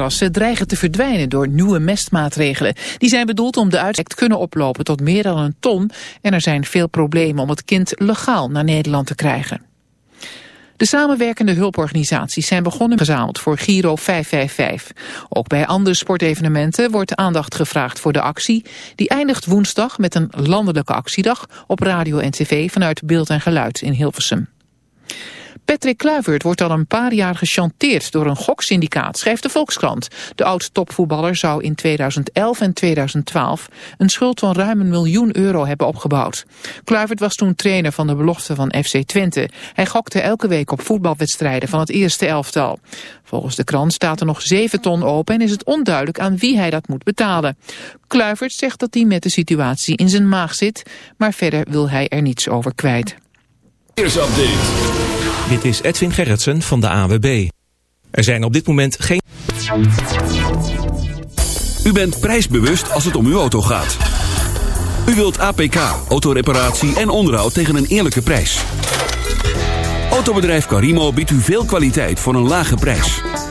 Rassen dreigen te verdwijnen door nieuwe mestmaatregelen. Die zijn bedoeld om de uitzet kunnen oplopen tot meer dan een ton en er zijn veel problemen om het kind legaal naar Nederland te krijgen. De samenwerkende hulporganisaties zijn begonnen gezameld voor Giro 555. Ook bij andere sportevenementen wordt aandacht gevraagd voor de actie. Die eindigt woensdag met een landelijke actiedag op radio en tv vanuit Beeld en Geluid in Hilversum. Patrick Kluivert wordt al een paar jaar gechanteerd door een goksyndicaat, schrijft de Volkskrant. De oud-topvoetballer zou in 2011 en 2012 een schuld van ruim een miljoen euro hebben opgebouwd. Kluivert was toen trainer van de belofte van FC Twente. Hij gokte elke week op voetbalwedstrijden van het eerste elftal. Volgens de krant staat er nog 7 ton open en is het onduidelijk aan wie hij dat moet betalen. Kluivert zegt dat hij met de situatie in zijn maag zit, maar verder wil hij er niets over kwijt. Dit is Edwin Gerritsen van de AWB. Er zijn op dit moment geen... U bent prijsbewust als het om uw auto gaat. U wilt APK, autoreparatie en onderhoud tegen een eerlijke prijs. Autobedrijf Carimo biedt u veel kwaliteit voor een lage prijs.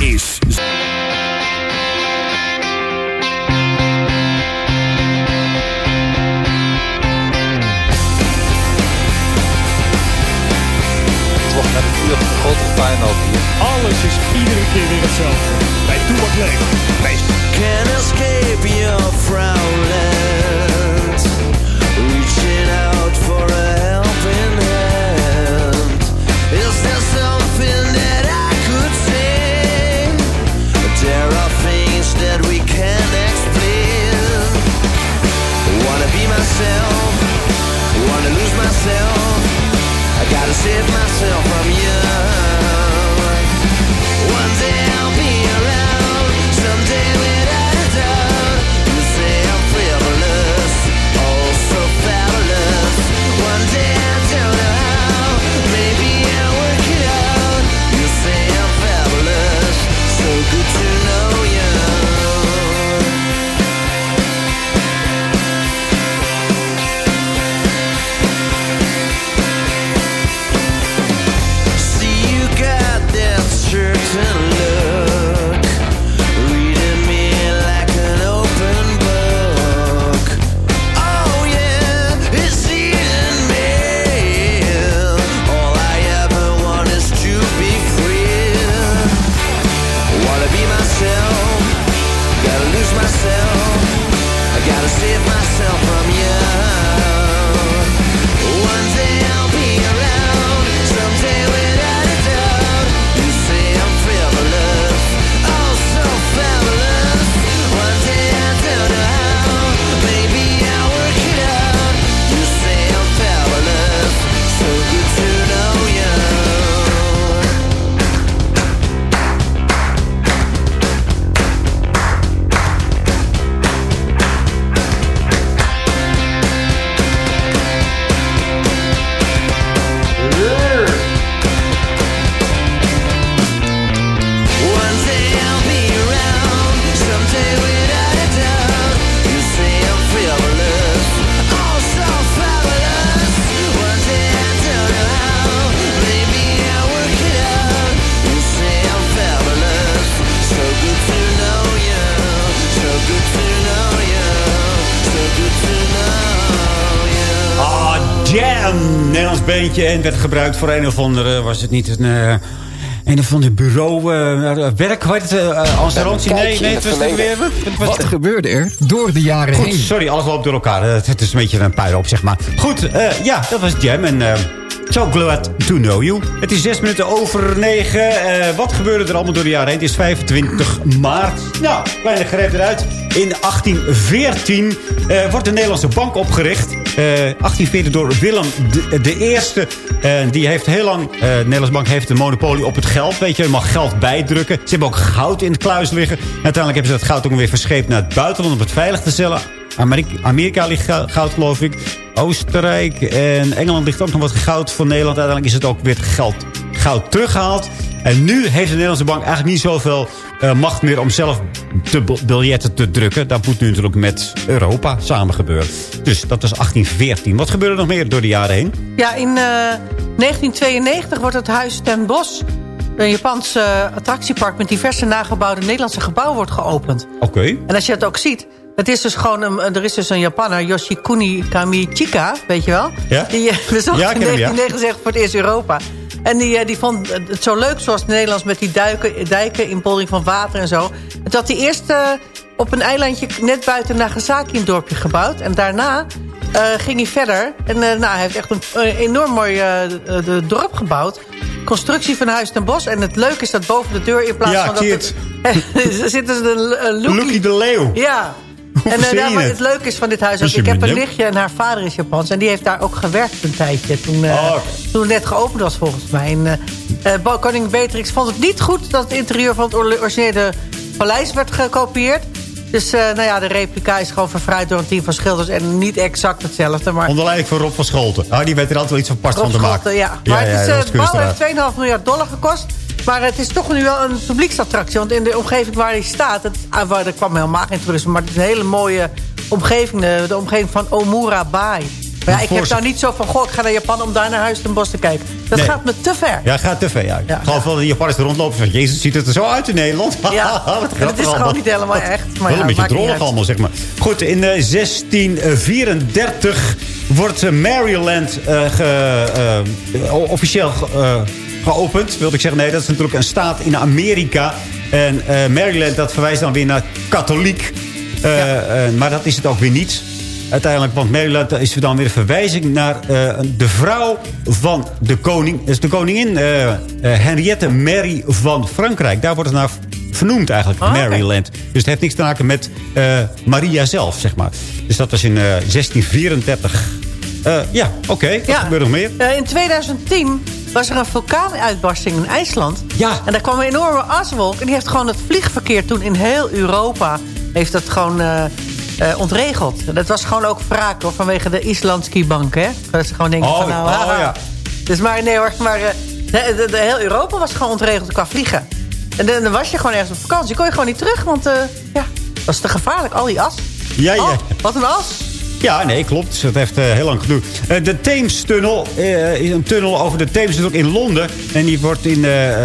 is... Toch met het uur grote Feyenoord hier. Alles is iedere keer weer hetzelfde. Bij Toebak Leef. Bij Can't escape your frownlands myself En werd gebruikt voor een of andere... was het niet een... eh, een of ander bureau, eh, werk, eh? Ja, een Nee, kijkje nee, in het was verleden. weer. Was Wat gebeurde er door de jaren Goed, heen? sorry, alles loopt door elkaar. Het, is een beetje een puinhoop, zeg maar. Goed, eh, ja, dat was Jam. En eh, So glad to know you. Het is zes minuten over negen. Eh, wat gebeurde er allemaal door de jaren heen? Het is 25 maart. Nou, kleine greep eruit. In 1814 eh, wordt de Nederlandse bank opgericht. Eh 1814 door Willem de, de Eerste. Die heeft heel lang... de Nederlandse bank heeft een monopolie op het geld. Weet je, je mag geld bijdrukken. Ze hebben ook goud in het kluis liggen. Uiteindelijk hebben ze dat goud ook weer verscheept naar het buitenland... om het veilig te stellen. Amerika, Amerika ligt gou- goud, geloof ik. Oostenrijk en Engeland ligt ook nog wat goud voor Nederland. Uiteindelijk is het ook weer geld, goud teruggehaald. En nu heeft de Nederlandse bank eigenlijk niet zoveel eh, macht meer... om zelf de bil- biljetten te drukken. Dat moet nu natuurlijk met Europa samen gebeuren. Dus dat was 1814. Wat gebeurde er nog meer door de jaren heen? Ja, in eh, 1992 wordt het Huis ten Bosch... een Japans eh, attractiepark met diverse nagebouwde Nederlandse gebouwen wordt geopend. Oké. En als je het ook ziet, het is dus gewoon een, er is dus een Japanner, Yoshikuni Kamichika, weet je wel? Ja? Die eh, bezocht Ja, ik in ken hem, ja. 1969 voor het eerst Europa. En die, eh, die vond het zo leuk zoals het Nederlands met die duiken, dijken, inpoldering van water en zo. Het had hij eerst eh, op een eilandje net buiten Nagasaki een dorpje gebouwd. En daarna ging hij verder. En nou, hij heeft echt een enorm mooi dorp gebouwd. Constructie van Huis ten Bos. En het leuke is dat boven de deur in plaats Ja, van dat er zit dus een, een lookie- Loekie de Leeuw. ja. En eh, verzin nou, het? leuke is van dit huis... ook, je ik heb een nichtje en haar vader is Japans. En die heeft daar ook gewerkt een tijdje. Toen, eh, Oh, toen het net geopend was volgens mij. En, eh, eh, Bo- koning Beatrix vond het niet goed... dat het interieur van het ori- originele paleis werd gekopieerd. Dus eh, nou ja, de replica is gewoon verfraaid door een team van schilders... en niet exact hetzelfde. Maar Onder leiding van Rob van Scholten. Ah, die weet er altijd wel iets van apart van te maken. Ja. Maar het, is, eh, bouwen kunstenaar. heeft 2,5 miljard dollar gekost. Maar het is toch nu wel een publieksattractie. Want in de omgeving waar hij staat... Het, ah, waar, er kwam helemaal geen toerisme. Maar het is een hele mooie omgeving. De, de omgeving van Omura Bay. Maar ja, ik heb nou niet zo van... Goh, ik ga naar Japan om daar naar Huis ten Bos te kijken. Dat Nee. gaat me te ver. Ja, gaat te ver. Ja. Ja. Geloof wel dat de Japanners er rondlopen van... Jezus, ziet het er zo uit in Nederland? Ja, grappig is gewoon niet helemaal echt. Maar Wel ja, een beetje drollig allemaal, zeg maar. Goed, in eh, 1634 wordt eh, Maryland eh, ge- eh, officieel geopend. Wilde ik zeggen, nee, dat is natuurlijk een staat in Amerika. En eh, Maryland, dat verwijst dan weer naar katholiek. Eh, eh, maar dat is het ook weer niet. Uiteindelijk, want Maryland is dan weer een verwijzing naar de vrouw van de koning. Dat is de koningin Henriette Mary van Frankrijk. Daar wordt het naar vernoemd eigenlijk, Oh, oké. Maryland. Dus het heeft niks te maken met Maria zelf, zeg maar. Dus dat was in eh, 1634. Eh, ja, oké. Wat Ja. gebeurt er nog meer? In 2010 was er een vulkaanuitbarsting in IJsland. Ja. En daar kwam een enorme aswolk. En die heeft gewoon het vliegverkeer toen in heel Europa... heeft dat gewoon eh, eh, ontregeld. Dat was gewoon ook wraak hoor, vanwege de Islandski Bank. Hè? Dat ze gewoon denken Oh, van nou... oh, ja. Dus maar nee hoor, maar eh, de, de, de- heel Europa was gewoon ontregeld qua vliegen. En dan was je gewoon ergens op vakantie. kon je gewoon niet terug, want ja, dat was te gevaarlijk. Al die as. Ja, ja. Oh, wat een as. Ja, nee, klopt. Dat heeft eh, heel lang geduurd. Eh, de Theems-tunnel eh, is een tunnel over de Theems natuurlijk in Londen. En die wordt in eh, eh,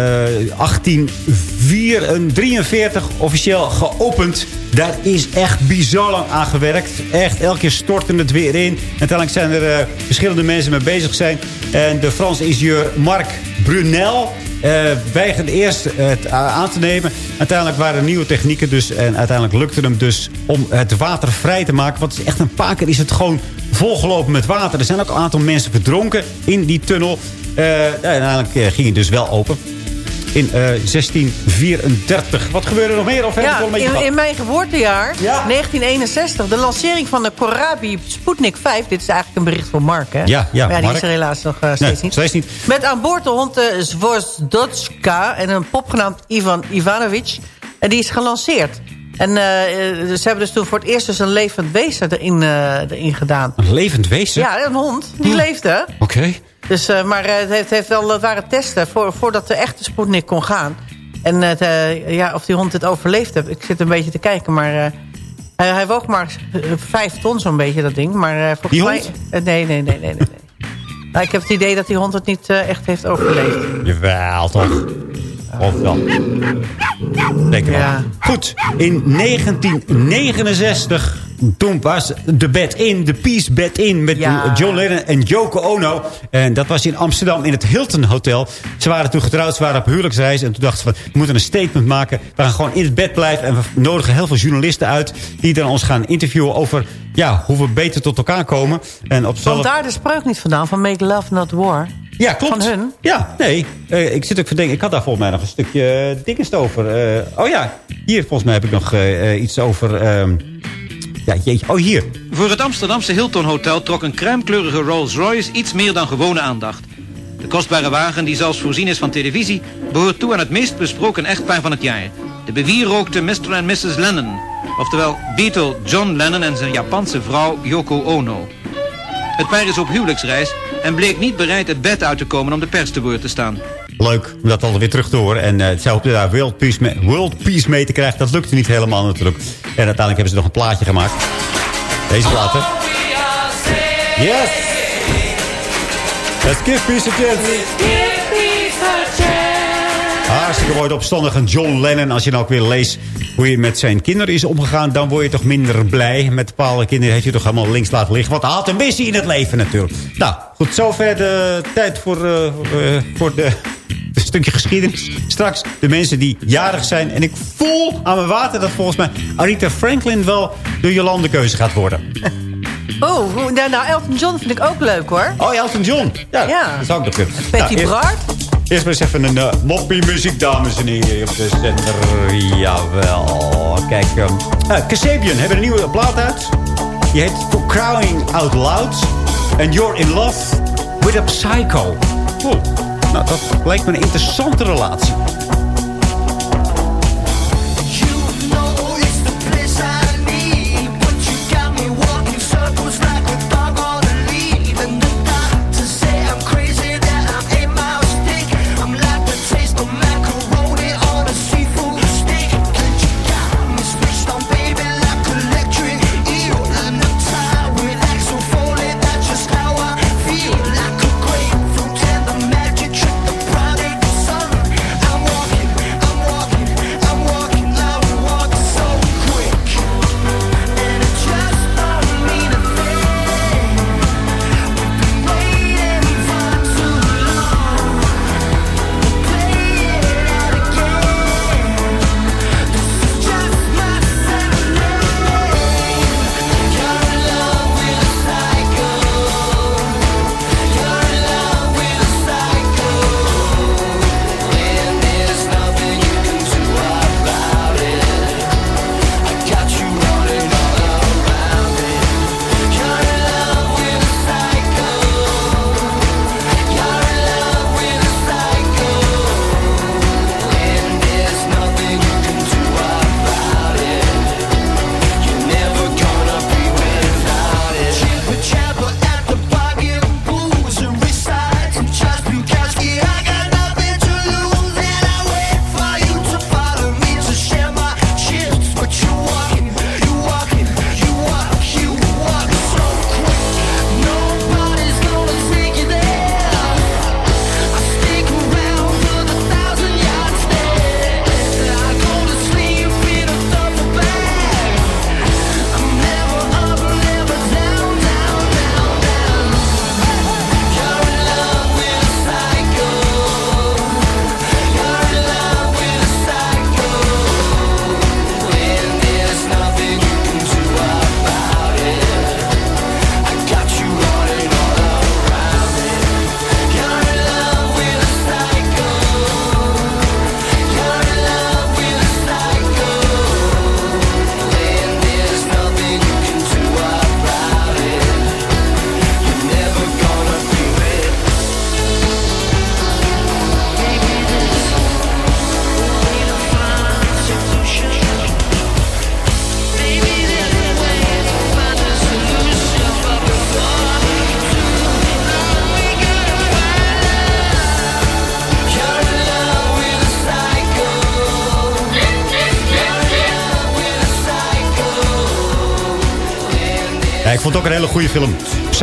1843 officieel geopend. Daar is echt bizar lang aan gewerkt. Echt, elke keer stortte het weer in. En uiteindelijk zijn er verschillende mensen mee bezig zijn. En de Franse ingenieur Marc Brunel... eh weigerde eerst eh, het aan te nemen. Uiteindelijk waren er nieuwe technieken dus. En uiteindelijk lukte hem dus om het water vrij te maken. Want echt een paar keer is het gewoon volgelopen met water. Er zijn ook een aantal mensen verdronken in die tunnel. Eh, en uiteindelijk eh, ging het dus wel open. In eh, 1634. Wat gebeurde er nog meer? Of Ja, in, in mijn geboortejaar, Ja. 1961, de lancering van de Corabi Sputnik 5. Dit is eigenlijk een bericht voor Mark, hè? Ja, ja, die Mark. is er helaas nog eh, steeds Nee, niet. steeds niet. Met aan boord de hond uh, Zvozdotska en een pop genaamd Ivan Ivanovic. En die is gelanceerd. En eh, eh, ze hebben dus toen voor het eerst dus een levend wezen erin, eh, erin gedaan. Een levend wezen? Ja, een hond. Die leefde. Oké. Dus, eh, maar eh, het, heeft, heeft wel, het waren testen voor, voordat de echte Sputnik kon gaan. En het, eh, ja, of die hond het overleefd heeft, ik zit een beetje te kijken. Maar hij, hij woog maar vijf ton zo'n beetje, dat ding. Maar, volgens Die mij, hond? nee, nee, nee, nee, nee. nee. Nou, ik heb het idee dat die hond het niet echt heeft overleefd. Jawel, toch? Of wel? Zeker wel. Ja. Goed, in 1969... Toen was de bed in, de Peace Bed in... met Ja. John Lennon en Yoko Ono. En dat was in Amsterdam in het Hilton Hotel. Ze waren toen getrouwd, ze waren op huwelijksreis. En toen dachten ze van, we moeten een statement maken. We gaan gewoon in het bed blijven. En we nodigen heel veel journalisten uit... die dan ons gaan interviewen over ja, hoe we beter tot elkaar komen. En op zelf... daar de spreuk niet vandaan van Make Love Not War? Ja, klopt. Van hun? Ja, nee. Eh, ik zit ook verdenken. Ik had daar volgens mij nog een stukje uh, dinges over. Eh, oh ja, hier volgens mij heb ik nog eh, iets over... ehm, ja, jeetje. Oh, hier. Voor het Amsterdamse Hilton Hotel trok een crèmekleurige Rolls-Royce iets meer dan gewone aandacht. De kostbare wagen, die zelfs voorzien is van televisie, behoort toe aan het meest besproken echtpaar van het jaar. De bewierookte Mr. en Mrs. Lennon. Oftewel Beatle John Lennon en zijn Japanse vrouw Yoko Ono. Het paar is op huwelijksreis en bleek niet bereid het bed uit te komen om de pers te woord te staan. Leuk om dat alweer terug te horen. En uh, zij hoopten daar World Peace, mee, World Peace mee te krijgen. Dat lukte niet helemaal natuurlijk. En uiteindelijk hebben ze nog een plaatje gemaakt. Deze plaat? Yes! Let's give peace a chance. Hartstikke mooi opstandig een John Lennon. Als je nou ook weer leest hoe je met zijn kinderen is omgegaan... dan word je toch minder blij. Met bepaalde kinderen heeft je toch helemaal links laten liggen. Want hij had een missie in het leven natuurlijk. Nou, goed, zover de tijd voor, uh, uh, voor de... Een stukje geschiedenis. Straks de mensen die jarig zijn. En ik voel aan mijn water dat volgens mij Arita Franklin wel de Jolande keuze gaat worden. Oh, nou, nou, Elton John vind ik ook leuk hoor. Oh, Elton John. Ja, Ja. dat zou ik nog kunnen. Betty Nou. Eerst maar eens even een uh, moppie muziek, dames en heren, op de zender. Jawel. Kijk, um, uh, Kasabian hebben een nieuwe plaat uit. Die heet Crying Out Loud. And You're in Love with a Psycho. Oh, nou, dat lijkt me een interessante relatie.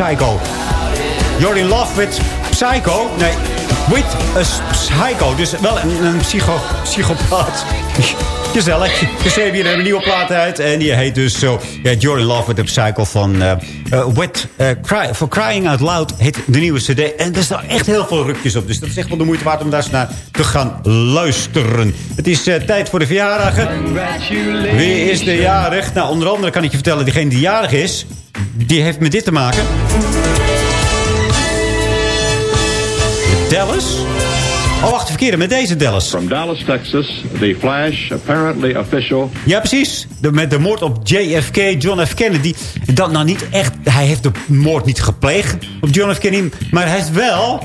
Psycho. You're in love with Psycho? Nee, with a psycho. Dus wel een, psycho, psychopaat. Gezellig. Dus ze hebben hier een nieuwe plaat uit. En die heet dus zo... Ja, You're in love with a psycho van... eh, Wet, eh, Cry, For Crying Out Loud heet de nieuwe cd. En er staan echt heel veel rukjes op. Dus dat is echt wel de moeite waard om daar eens naar te gaan luisteren. Het is tijd voor de verjaardagen. Wie is de jarig? Nou, onder andere kan ik je vertellen... diegene die jarig is... die heeft met dit te maken. Dallas? Oh, wacht, verkeerde, met deze Dallas. From Dallas, Texas, the flash, apparently official. Ja, precies. De, met de moord op JFK, John F. Kennedy. Dat nou niet echt... Hij heeft de moord niet gepleegd op John F. Kennedy. Maar hij heeft wel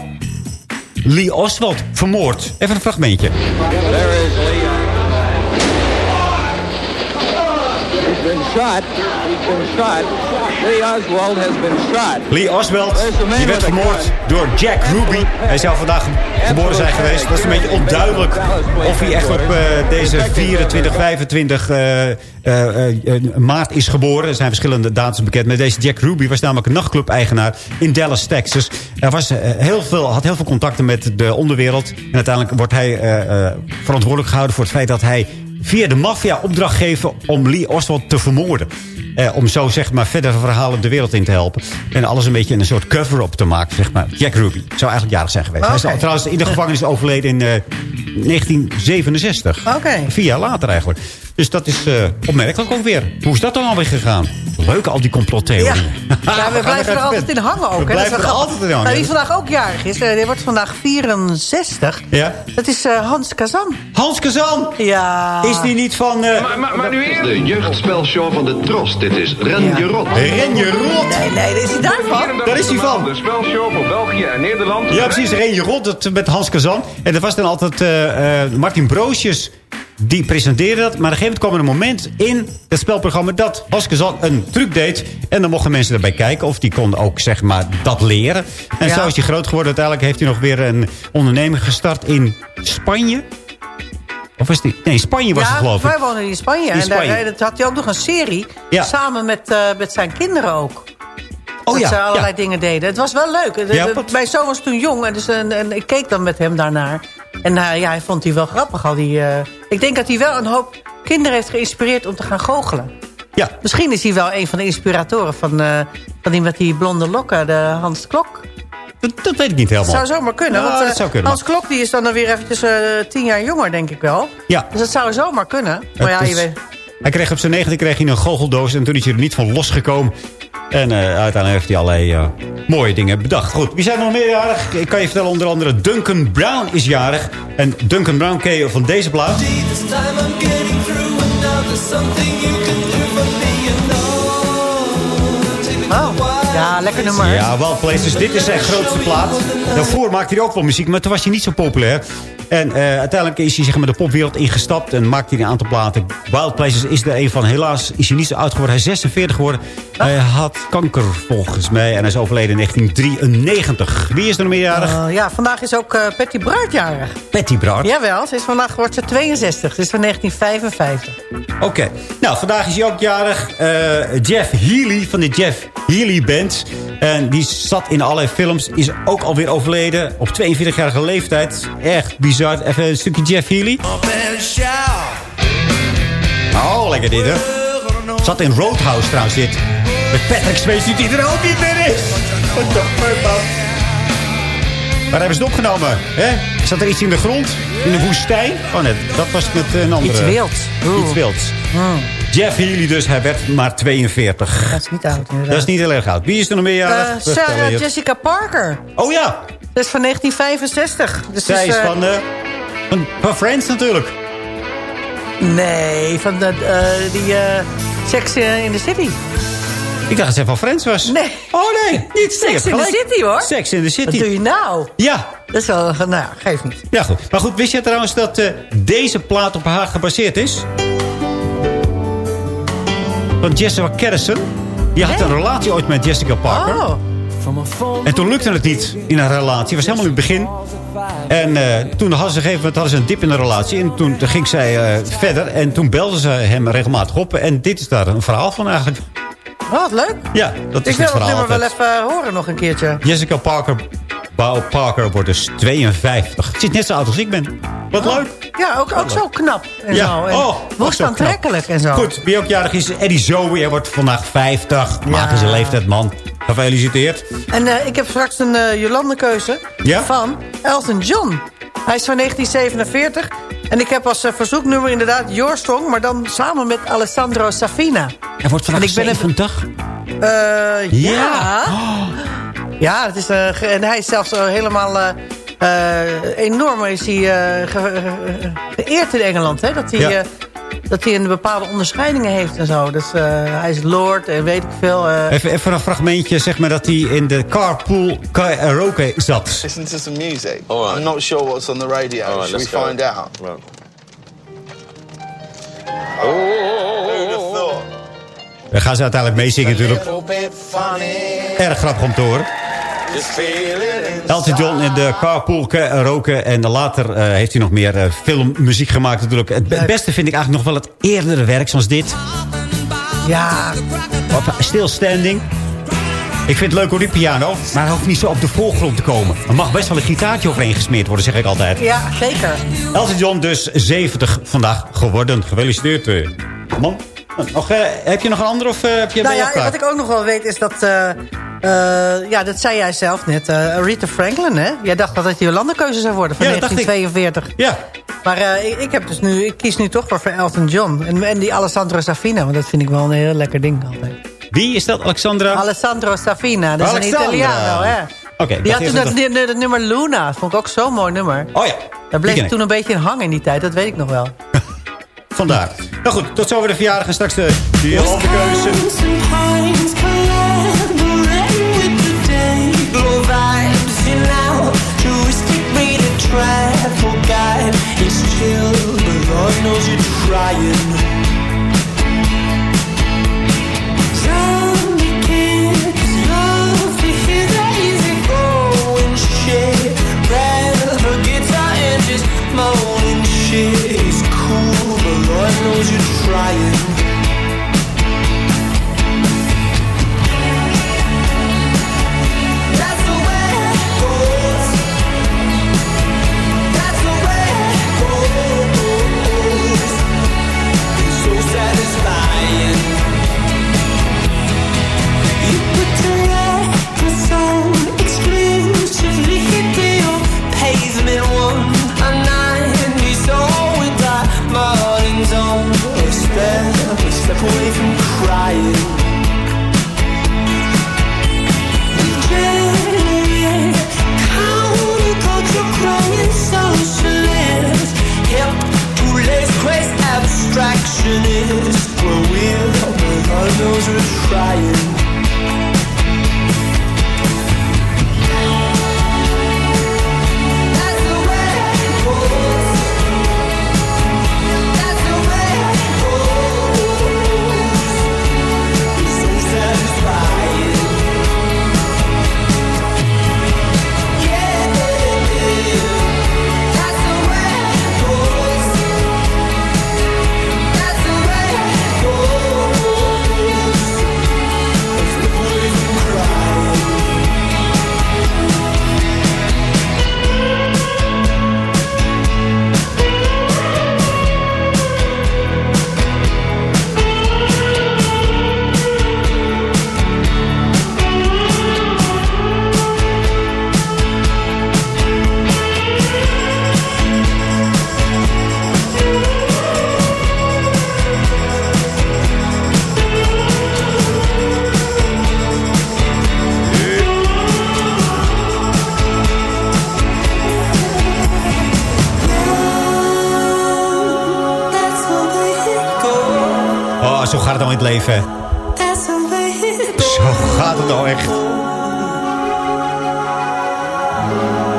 Lee Oswald vermoord. Even een fragmentje. There is Lee. He's been shot. He's been shot. Lee Oswald has been shot. Lee Oswald, die werd vermoord door Jack Ruby. Hij zou vandaag geboren zijn geweest. Dat is een beetje onduidelijk of hij echt op eh, deze 24, 25 eh, eh, maart is geboren. Er zijn verschillende datums bekend. Maar deze Jack Ruby was namelijk een nachtclub-eigenaar in Dallas, Texas. Hij was, heel veel, had heel veel contacten met de onderwereld. En uiteindelijk wordt hij verantwoordelijk gehouden voor het feit dat hij via de maffia opdracht geven om Lee Oswald te vermoorden. Eh, om zo zeg maar verdere verhalen de wereld in te helpen. En alles een beetje in een soort cover-up te maken. Zeg maar. Jack Ruby zou eigenlijk jarig zijn geweest. Hij is al- trouwens in de gevangenis overleden in eh, 1967. Oké. Vier jaar later eigenlijk. Dus dat is eh, opmerkelijk ook weer. Hoe is dat dan alweer gegaan? Leuk al die complottheorieën. Ja, we blijven er altijd in hangen ook. We hè. Dat is blijven er altijd in hangen. Nou, wie vandaag ook jarig is, eh, die wordt vandaag 64. Ja? Dat is eh, Hans Kazan. Hans Kazan! Ja. Is die niet van... eh De jeugdspelshow van de Tros. Dit is Ren je Rot. Ren je Rot? Nee, nee, daar is hij daarvan. Daar is hij van. De spelshow voor België en Nederland. Ja, precies. Ren je Rot dat, met Hans Kazan. En dat was dan altijd eh, eh, Martin Broosjes. Die presenteerde dat. Maar op een gegeven moment kwam er een moment in het spelprogramma... dat Hans Kazan een truc deed. En dan mochten mensen erbij kijken. Of die konden ook zeg maar dat leren. En Ja. zo is hij groot geworden. Uiteindelijk heeft hij nog weer een onderneming gestart in Spanje. Of was die? Nee, Spanje was ja, het geloof ik. wij wonen in Spanje. In En daar, Spanje. eh, dat had hij ook nog een serie. Ja. Samen met, eh, met zijn kinderen ook. Oh dat ja, ze allerlei ja. dingen deden. Het was wel leuk. De- de- Mijn zoon was toen jong en, dus, en, en ik keek dan met hem daarnaar. En eh, ja, hij vond die wel grappig. Al die, eh, ik denk dat hij wel een hoop kinderen heeft geïnspireerd om te gaan goochelen. Ja. Misschien is hij wel een van de inspiratoren van, eh, van die met die blonde lokken, de Hans Klok. Dat, dat weet ik niet helemaal. Dat zou zomaar kunnen. Ja, want, dat zou kunnen. Hans Klok die is dan weer eventjes tien jaar jonger, denk ik wel. Ja. Dus dat zou zomaar kunnen. Maar ja, je weet... Hij kreeg op zijn negende kreeg hij een goocheldoos. En toen is hij er niet van losgekomen. En eh, uiteindelijk heeft hij allerlei eh, mooie dingen bedacht. Goed, wie zijn nog meer jarig? Ik kan je vertellen, onder andere Duncan Brown is jarig. En Duncan Brown ken je van deze plaat. Oh, ja, lekker nummer. Ja, Wild Places. Dit is zijn grootste plaat. Daarvoor maakte hij ook wel muziek, maar toen was hij niet zo populair. En eh, uiteindelijk is hij zeg maar, de popwereld ingestapt en maakte hij een aantal platen. Wild Places is er een van. Helaas is hij niet zo oud geworden. Hij is 46 geworden. Hij had kanker volgens mij en hij is overleden in 1993. Wie is er nog meerjarig? Eh, ja, vandaag is ook eh, Patty Braart jarig. Patty Bart. Jawel, ze is vandaag wordt ze 62. Ze is van 1955. Oké. Nou, vandaag is hij ook jarig. Jeff Healy van de Jeff Healy Band. En die zat in allerlei films. Is ook alweer overleden. Op 42-jarige leeftijd. Echt bizar. Even een stukje Jeff Healy. Oh, lekker dit, hè? Zat in Roadhouse trouwens, dit. Met Patrick Swayze die er ook niet meer is. What the fuck, man? Waar hebben ze het opgenomen? Hè? Zat er iets in de grond? In de woestijn? Oh nee, dat was met een andere... Iets wilds. Oeh. Iets wilds. Jeff Healy dus, hij werd maar 42. Dat is niet oud, inderdaad. Dat is niet heel erg oud. Wie is er nog meer? We Sarah. Jessica Parker. Oh ja, Dat is van 1965. Dus zij is eh, van, eh, van, van Friends natuurlijk. Nee, van de, eh, die Sex in the City. Ik dacht dat zij van Friends was. Nee. Oh nee, niet Sex in the. City, hoor. Sex in the City. Wat doe je nou? Ja, Dat is wel... Nou, ja, geeft niet. ja goed. Maar goed, wist je trouwens dat deze plaat op haar gebaseerd is? Van Jessica Carrison. Die had Nee. een relatie ooit met Jessica Parker. Oh. En toen lukte het niet in een relatie. Het was helemaal in het begin. En eh, toen hadden ze, een gegeven moment hadden ze een dip in de relatie. En toen ging zij eh, verder. En toen belden ze hem regelmatig op. En dit is daar een verhaal van eigenlijk. Oh, wat leuk. Ja, dat is Ik wil het nummer wel even eh, horen nog een keertje. Jessica Parker, Bao Parker wordt dus 52. Ze is net zo oud als ik ben. Wat leuk. Ja, ook, ook zo knap en Ja. zo. En Oh, aantrekkelijk en zo. Goed, wie ook jarig is, Eddie Zoe. Hij wordt vandaag 50. Maak Ja. eens een leeftijd, man. Gefeliciteerd. En eh, ik heb straks een uh, Jolande-keuze Ja? van Elton John. Hij is van 1947. En ik heb als eh, verzoeknummer inderdaad Your Song... maar dan samen met Alessandro Safina. Hij wordt vandaag En ik ben even- 70. Eh, ja. Ja. Ja, het is, eh, en hij is zelfs eh, helemaal... eh, eh, enorm is hij eh, ge- ge- geëerd in Engeland. Hè? Dat hij... Ja. Dat hij een bepaalde onderscheidingen heeft en zo. Dus eh, hij is lord en weet ik veel. eh. Even, even een fragmentje, zeg maar, dat hij in de carpool karaoke zat. Listen to some music. I'm not sure what's on the radio. All right, Should let's we go. find out? Thought? We gaan ze uiteindelijk meezingen natuurlijk. Erg grappig om te horen. Elton John in de carpool karaoke. En later eh, heeft hij nog meer eh, filmmuziek gemaakt natuurlijk. Het be- beste vind ik eigenlijk nog wel het eerdere werk zoals dit. Ja, Of Stilstanding. Ik vind het leuk hoor, die piano. Maar hij hoeft niet zo op de voorgrond te komen. Er mag best wel een gitaartje overheen gesmeerd worden, zeg ik altijd. ja, zeker. Elton John dus 70 vandaag geworden. Gefeliciteerd, eh, man. Nog, eh, heb je nog een ander of eh, heb je Nou ja, wat ik ook nog wel weet is dat... eh, ja, dat zei jij zelf net. Rita Franklin, hè? Jij dacht dat het je landenkeuze zou worden van Ja, dat dacht ik. 1942. Ja, Maar ik, ik, heb dus nu, ik kies nu toch voor Elton John. En, en die Alessandro Safina, want dat vind ik wel een heel lekker ding altijd. wie is dat? Alexandra? Alessandro Safina, dat is een Italiano, hè? Oké, ik Die had toen dat, dat- dat nummer Luna. Dat vond ik ook zo'n mooi nummer. Oh ja, Daar bleef ik. toen een beetje in hangen in die tijd, dat weet ik nog wel. Vandaar. Nou goed, tot zover de verjaardag en straks de, Lord knows you're trying. In het leven. Zo gaat het nou echt.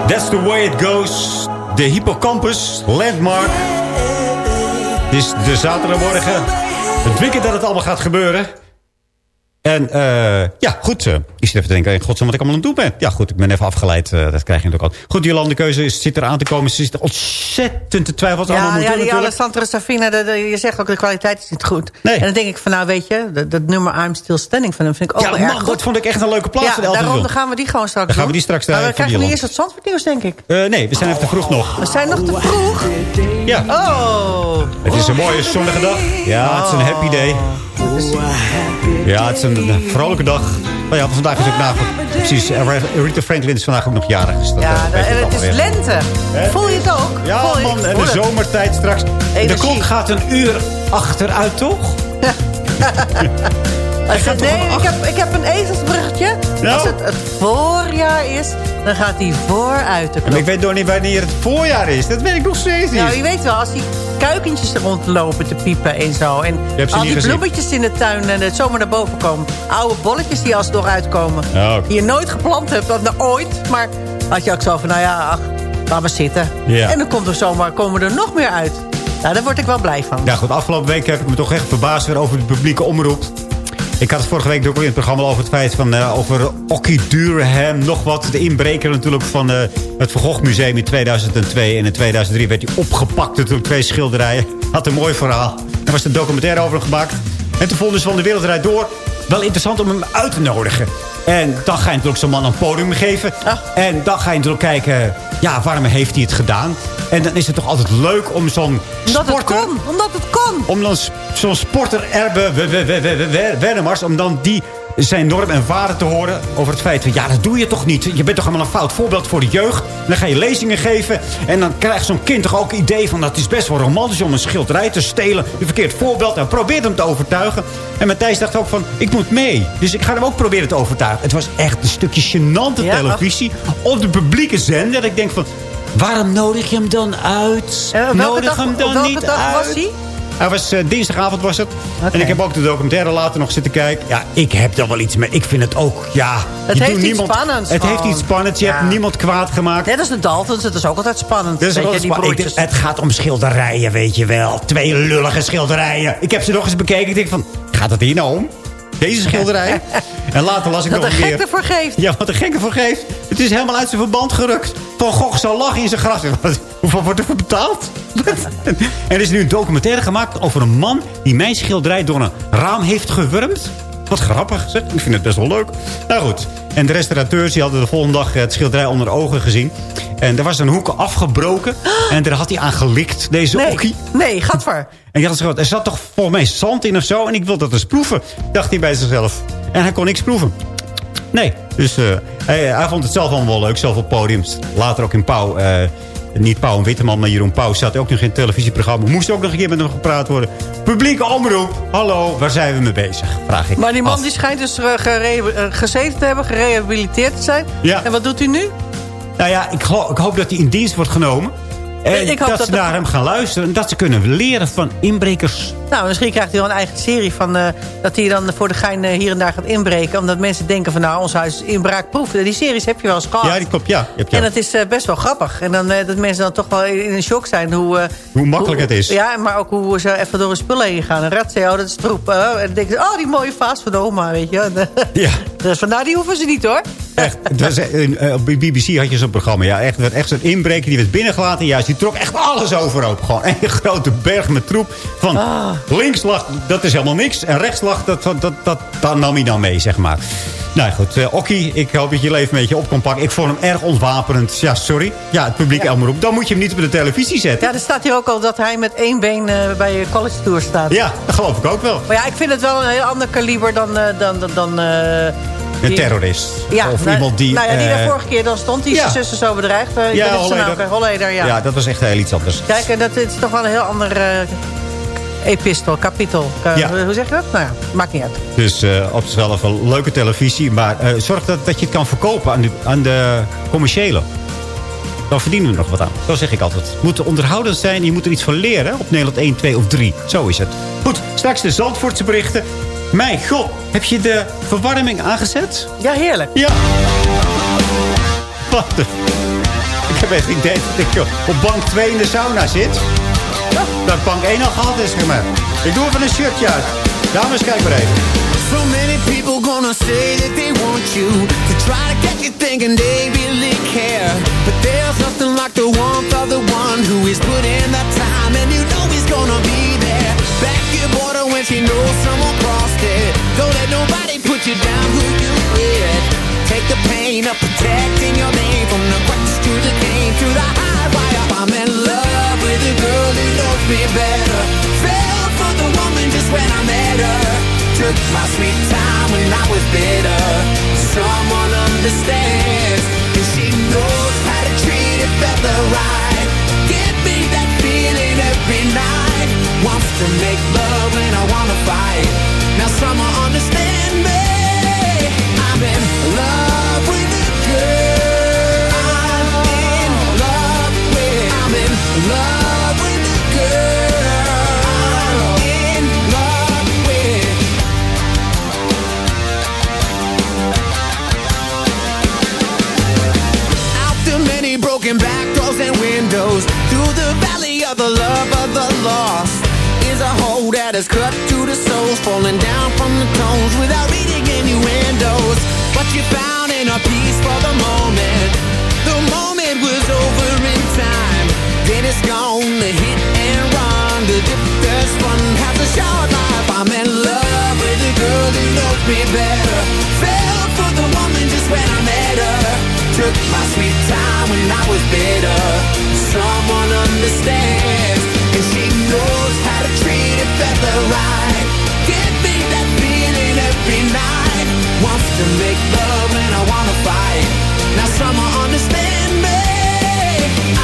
That's the way it goes. De hippocampus, landmark. Het is de zaterdagmorgen. Het weekend dat het allemaal gaat gebeuren. En eh, ja, goed. eh, ik zit even te denken, godsnaam wat ik allemaal aan het doen ben. Ja, goed, ik ben even afgeleid. eh, dat krijg je natuurlijk al. Goed, die landenkeuze is, zit eraan te komen. Ze zit ontzettend te twijfelen ze allemaal Ja, ja doen die. Alessandro Safina, de, de- je zegt ook de kwaliteit is niet goed. Nee. En dan denk ik van, nou weet je, dat, nummer I'm Still Standing van hem vind ik ook Ja, wel erg man, goed. dat vond ik echt een leuke plaats ja, daarom dan gaan we die gewoon straks Dan gaan we die straks, Maar we krijgen nu eerst wat Zandvoort denk ik. Nee, we zijn even te vroeg nog. We zijn nog te vroeg. Ja. Oh. Het is een mooie zonnige dag. Ja, het is een happy day. Ja, het is een, vrolijke dag. Maar ja, vandaag is ook na. Precies, eh, Rita Franklin is vandaag ook nog jarig. Dus dat, Ja, eh, en het is lente. Voel je het ook? Ja, Voel man, en de zomertijd straks. De klok gaat een uur achteruit, toch? Als het, nee, ik heb, ik heb een ezelsbruggetje. Nou? Als het het voorjaar is, dan gaat hij vooruit de klok. ik weet nog niet wanneer het voorjaar is. Dat weet ik nog steeds niet. Nou, je weet wel, als die kuikentjes er rondlopen te piepen en zo. En al die gezien. bloemetjes in de tuin en het zomaar naar boven komen. Oude bolletjes die alsnog uitkomen. Ja, oké. Die je nooit geplant hebt, of nou ooit. Maar had je ook zo van, nou ja, ach, laat maar zitten. En dan komt er zomaar, komen er nog meer uit. Nou, daar word ik wel blij van. Ja goed, afgelopen week heb ik me toch echt verbaasd weer over de publieke omroep. Ik had het vorige week ook in het programma over het feit van... eh, over Ocky Durham, nog wat. De inbreker natuurlijk van eh, het Van Gogh Museum in 2002. En in 2003 werd hij opgepakt natuurlijk twee schilderijen. Had een mooi verhaal. Er was een documentaire over hem gemaakt. En toen vonden ze van de Wereldrijd Door... wel interessant om hem uit te nodigen. En dan ga je natuurlijk zo'n man een podium geven. En dan ga je natuurlijk kijken... ja, waarom heeft hij het gedaan? En dan is het toch altijd leuk om zo'n Omdat het sporter... kon, omdat het kon. Om dan zo'n sporter Erbe W- W- W- W- W- Wennemars... om dan die zijn norm en waarde te horen over het feit van... ja, dat doe je toch niet. Je bent toch helemaal een fout voorbeeld voor de jeugd. Dan ga je lezingen geven. En dan krijgt zo'n kind toch ook het idee van... dat is best wel romantisch om een schilderij te stelen. Een verkeerd voorbeeld. En probeert hem te overtuigen. En Matthijs dacht ook van, ik moet mee. Dus ik ga hem ook proberen te overtuigen. Het was echt een stukje gênante televisie. Op de publieke zender. Dat ik denk van... Waarom nodig je hem dan uit? Welke nodig dag- hem dan welke niet dag uit. was hij? Hij was eh, dinsdagavond was het. En ik heb ook de documentaire later nog zitten kijken. Ja, ik heb er wel iets mee. Ik vind het ook, ja... Het heeft iets spannends Het heeft iets spannends. Je Ja. hebt niemand kwaad gemaakt. Net als de Daltons, het is ook altijd spannend. Je, spa- ik- het gaat om schilderijen, weet je wel. Twee lullige schilderijen. Ik heb ze nog eens bekeken. Ik denk van, gaat het hier nou om? Deze schilderij? en later las ik Dat nog de een gek keer... ervoor geeft. Ja, wat de gek ervoor geeft. Het is helemaal uit zijn verband gerukt. Van Gogh zal lachen in zijn graf. Hoeveel wordt ervoor betaald? en er is nu een documentaire gemaakt over een man... die mijn schilderij door een raam heeft gewurmd. Wat grappig, zeg. Ik vind het best wel leuk. Nou goed. En de restaurateurs die hadden de volgende dag het schilderij onder ogen gezien. En er was een hoek afgebroken. En daar had hij aan gelikt, deze Nee, okkie. nee, gadver. En je had gezegd, er zat toch volgens mij zand in of zo. En ik wil dat eens proeven, dacht hij bij zichzelf. En hij kon niks proeven. Nee, dus eh, hij, hij vond het zelf allemaal wel leuk. Zelf op podiums. Later ook in Pauw. eh, niet Pauw en Witteman, maar Jeroen Pauw zat ook nog in het televisieprogramma. Moest ook nog een keer met hem gepraat worden. Publieke omroep. Hallo, waar zijn we mee bezig? Vraag ik Maar die man af. die schijnt dus eh, eh, gezeten te hebben, gerehabiliteerd te zijn. Ja. En wat doet hij nu? Nou ja, ik, ik hoop dat hij in dienst wordt genomen. En Ik hoop dat, dat ze naar hem gaan luisteren. En dat ze kunnen leren van inbrekers. Nou, misschien krijgt hij wel een eigen serie van... eh, dat hij dan voor de gein eh, hier en daar gaat inbreken. Omdat mensen denken van nou, ons huis is inbraakproef. Die series heb je wel eens gehad. Ja, die klopt. Ja, je. En dat is eh, best wel grappig. En dan, dat mensen dan toch wel in een shock zijn. Hoe, Hoe makkelijk het is. Ja, maar ook hoe ze even door hun spullen heen gaan. Een rat zei, oh, dat is troep. eh, en dan denken ze, oh, die mooie vaas van de oma, weet je. En, Ja. Dus van, nou, die hoeven ze niet, hoor. Echt, het was, eh, op BBC had je zo'n programma. Ja, echt, er werd echt zo'n inbreker die werd binnengelaten. Juist, die trok echt alles overhoop. Gewoon een grote berg met troep. Van Ah. links lag, dat is helemaal niks. En rechts lag, dat, dat, dat, dat, dat nam hij dan mee, zeg maar. Nou goed, uh, Okkie, ik hoop dat je leven een beetje op kan pakken. Ik vond hem erg ontwapenend. Ja, sorry. Ja, het publiek Ja. omroep. Dan moet je hem niet op de televisie zetten. Ja, er staat hier ook al dat hij met één been bij je college tour staat. Ja, dat geloof ik ook wel. Maar ja, ik vind het wel een heel ander kaliber dan... dan, dan, dan Een terrorist. Ja, of nou, iemand die... Nou ja, die eh, daar vorige keer dan stond. Die ja. zijn zussen zo bedreigd. Uh, Ja, Holleder. nou, Holleder, ja. ja, dat was echt heel iets anders. Kijk, en dat is toch wel een heel ander eh, epistel, kapitel. Ka- Ja. Hoe zeg je dat? Nou ja, maakt niet uit. Dus eh, op zichzelf een leuke televisie. Maar eh, zorg dat, dat je het kan verkopen aan de, aan de commerciële. Dan verdienen we nog wat aan. Zo zeg ik altijd. Het moet onderhoudend zijn. Je moet er iets van leren. Op Nederland 1, 2 of 3. Zo is het. Goed, straks de Zandvoortse berichten. Mijn god, heb je de verwarming aangezet? Ja, heerlijk. Ja. Wat de... Ik heb echt idee dat ik op bank 2 in de sauna zit. Dat bank 1 al gehad is, zeg maar. Ik doe even een shirtje uit. Dames, kijk maar even. So many people gonna say that they want you To try to get you thinking they really care But there's nothing like the warmth of the one Who is put in the time and you know he's gonna be there Your border when she knows someone crossed it. Don't let nobody put you down who you with? Take the pain of protecting your name From the crutch to the cane to the high wire. I'm in love with a girl who knows me better. Fell for the woman just when I met her. Took my sweet time when I was bitter. Someone understands And she knows how to treat a feather right. Give me that feeling every night Wants to make love and I wanna fight Now someone understand me I'm in. Understands letters cut to the souls, falling down from the tones without reading innuendos. What you found in a piece for the moment, the moment was over in time. Then it's gone, the hit and run, the there's fun, has a short life. I'm in love with a girl who knows me better. Fell for the woman just when I met her. Took my sweet time when I was bitter. Someone understands, and she knows how feather right. Give me that feeling every night. Wants to make love when I wanna fight. Now someone understand me.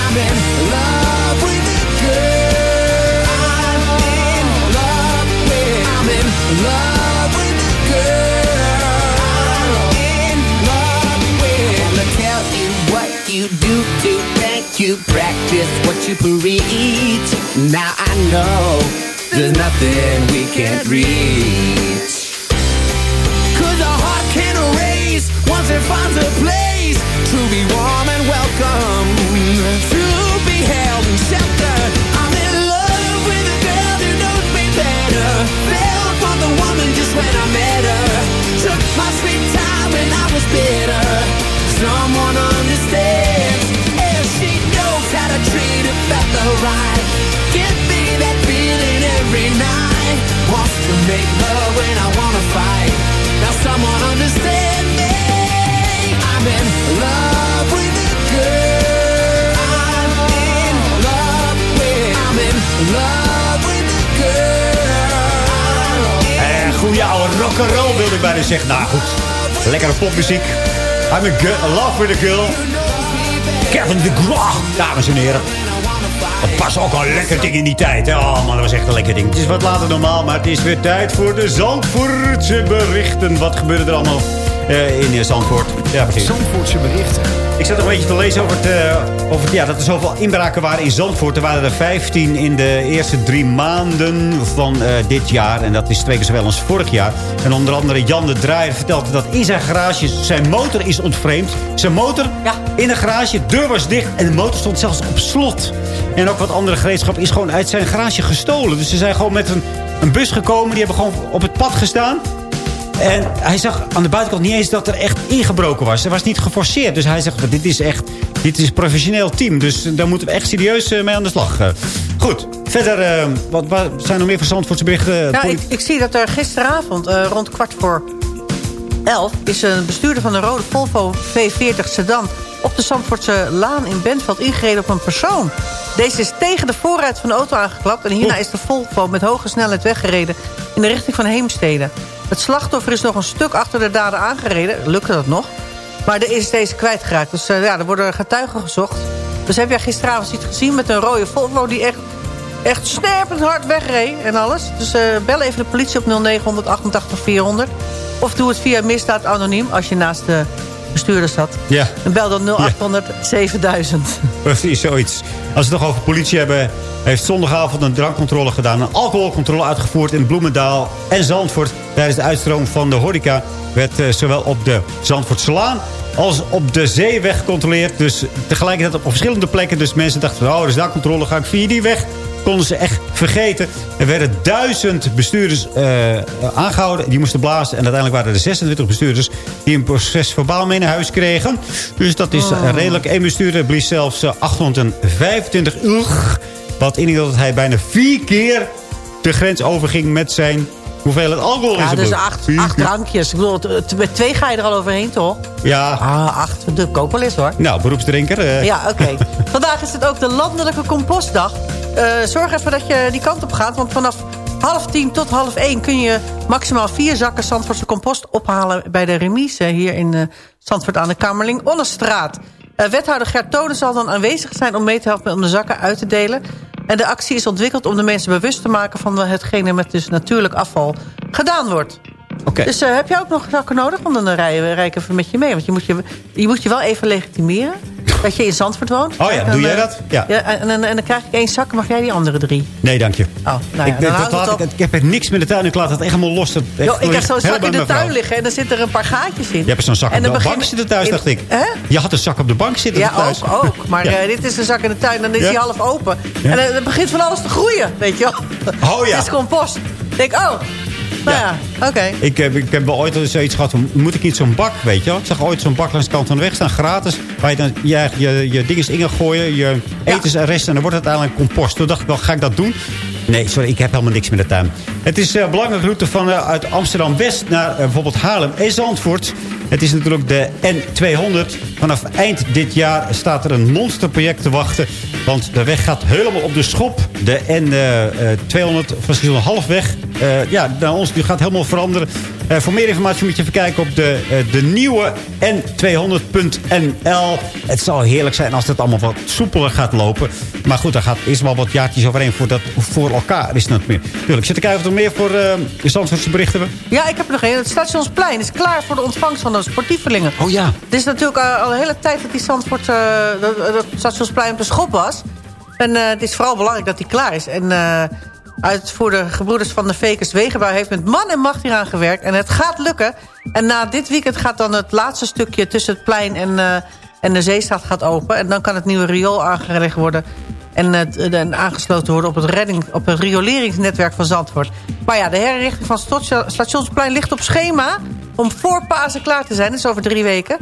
I'm in love with a girl. I'm in love with. I'm in love with a girl. I'm in love with. Wanna tell you what you do to make you practice what you preach. Now I know there's nothing we can't reach. Cause a heart can erase once it finds a place to be warm and welcome, to be held and sheltered. I'm in love with a girl who knows me better. Fell for the woman just when I met her. Took my sweet time when I was bitter. Someone understands, and she knows how to treat a feather right. To make love when I wanna fight. Now someone understand me. I'm in love with a girl. I'm in love with. I'm in love with a girl. Eh, goeie oude rock'n'roll wilde ik bijna zeggen. Nou goed, lekkere popmuziek. I'm in love with a girl. Kevin de Graaf, dames en heren. Dat was ook een lekker ding in die tijd. Hè? Oh man, dat was echt een lekker ding. Het is wat later normaal, maar het is weer tijd voor de Zandvoortse berichten. Wat gebeurde er allemaal eh, in eh, Zandvoort? Ja. Zandvoortse berichten. Ik zat nog een beetje te lezen over, het, eh, over ja, dat er zoveel inbraken waren in Zandvoort. Er waren er 15 in de eerste drie maanden van eh, dit jaar. En dat is twee keer zoveel als vorig jaar. En onder andere Jan de Draaier vertelde dat in zijn garage zijn motor is ontvreemd. Zijn motor in de garage, de deur was dicht en de motor stond zelfs op slot. En ook wat andere gereedschap is gewoon uit zijn garage gestolen. Dus ze zijn gewoon met een, een bus gekomen. Die hebben gewoon op het pad gestaan. En hij zag aan de buitenkant niet eens dat er echt ingebroken was. Er was niet geforceerd. Dus hij zegt, dit is echt dit is een professioneel team. Dus daar moeten we echt serieus eh, mee aan de slag. Eh, goed, verder, eh, wat, wat zijn er meer voor Zandvoortse berichten? Nou, ik, ik zie dat er gisteravond eh, rond kwart voor elf... is een bestuurder van een rode Volvo V40 sedan... op de Zandvoortse Laan in Bentveld ingereden op een persoon. Deze is tegen de voorruit van de auto aangeklapt... en hierna is de Volvo met hoge snelheid weggereden... in de richting van Heemstede. Het slachtoffer is nog een stuk achter de dader aangereden. Lukte dat nog? Maar er is deze kwijtgeraakt. Dus eh, ja, er worden getuigen gezocht. Dus heb jij gisteravond iets gezien met een rode Volvo... die echt, echt snerpend hard wegreed en alles. Dus eh, bel even de politie op 0900 88 400. Of doe het via misdaad anoniem als je naast de bestuurder zat. Ja. En bel dan 0800 7000. Precies, zoiets. Als we het nog over politie hebben... heeft zondagavond een drankcontrole gedaan. Een alcoholcontrole uitgevoerd in Bloemendaal en Zandvoort. Tijdens de uitstroom van de horeca... werd eh, zowel op de Zandvoortselaan als op de zeeweg gecontroleerd. Dus tegelijkertijd op verschillende plekken. Dus mensen dachten, van, oh, er is daar controle, ga ik via die weg. Konden ze echt vergeten. Er werden duizend bestuurders eh, aangehouden. Die moesten blazen. En uiteindelijk waren er 26 bestuurders... die een proces verbaal mee naar huis kregen. Dus dat is eh, redelijk. Eén bestuurder blies zelfs eh, 825 uur. Wat inhield dat hij bijna vier keer de grens overging met zijn hoeveelheid alcohol Ja, dus acht, drankjes. Ik bedoel, met twee ga je er al overheen, toch? Ja. Ah, acht. De koop wel eens, hoor. Nou, beroepsdrinker. eh. Ja, oké. Vandaag is het ook de landelijke compostdag. Eh, zorg even dat je die kant op gaat. Want vanaf half tien tot half één kun je maximaal vier zakken Zandvoortse compost ophalen... bij de remise hier in eh, Zandvoort aan de Kamerling-Onnestraat. Eh, wethouder Gert Tonen zal dan aanwezig zijn om mee te helpen om de zakken uit te delen. En de actie is ontwikkeld om de mensen bewust te maken... van hetgene met dus natuurlijk afval gedaan wordt. Oké. Dus heb jij ook nog zakken nodig? Want dan rij, je- rij ik even met je mee. Want je moet je, je, moet je wel even legitimeren. Dat je in Zandvoort woont. Oh ja, doe jij eh, dat? Ja. en, en, en dan krijg ik één zak, mag jij die andere drie? Nee, dank je. Oh, nou ja, ik, dan dat houdt laat het ik, op. ik heb er niks met de tuin. Ik laat het echt helemaal los. Dat, ik heb zo'n zak in de tuin liggen en dan zitten er een paar gaatjes in. Je hebt zo'n zak En op de begin- bank zitten thuis, dacht ik. Hè? Je had een zak op de bank zitten Ja, thuis. ook, ook. Maar Ja. eh, dit is een zak in de tuin, dan is Ja. hij half open. Ja. En dan, dan begint van alles te groeien, weet je wel. Oh ja. Het is compost. Ik denk, oh, nou ja, oké. Ik heb, ik heb wel ooit eens zoiets gehad van, moet ik niet zo'n bak, weet je wel? Ik zag ooit zo'n bak langs de kant van de weg staan, gratis. Waar je dan je, je, je dinges in gaat gooien, je etensresten. En dan wordt het uiteindelijk compost. Toen dacht ik wel, ga ik dat doen? Nee, sorry, ik heb helemaal niks met de tuin. Het is een belangrijke route van, eh, uit Amsterdam-West naar eh, bijvoorbeeld Haarlem en Zandvoort. Het is natuurlijk de N200. Vanaf eind dit jaar staat er een monsterproject te wachten. Want de weg gaat helemaal op de schop. De N200 van halfweg. Uh, ja, naar ons die gaat helemaal veranderen. Uh, voor meer informatie moet je even kijken op de, uh, de nieuwe N200.nl. Het zal heerlijk zijn als het allemaal wat soepeler gaat lopen. Maar goed, daar gaat eerst wel wat jaartjes overheen voor, dat, voor elkaar is het meer. Tuurlijk, zit ik kijken of er meer voor uh, de Zandvoortse berichten hebben? Ja, ik heb er nog één. Het stationsplein is klaar voor de ontvangst van de sportievelingen. Oh ja. Het is natuurlijk al een hele tijd dat die Zandvoort, dat, dat stationsplein op de schop was. En het is vooral belangrijk dat die klaar is. En voor de gebroeders van de Vekers Wegenbouw... heeft met man en macht hieraan gewerkt. En het gaat lukken. En na dit weekend gaat dan het laatste stukje tussen het plein en, uh, en de Zeestraat gaat open. En dan kan het nieuwe riool aangelegd worden... En, uh, en aangesloten worden op het, redding, op het rioleringsnetwerk van Zandvoort. Maar ja, de herrichting van stationsplein ligt op schema... om voor Pasen klaar te zijn. Dat is over drie weken.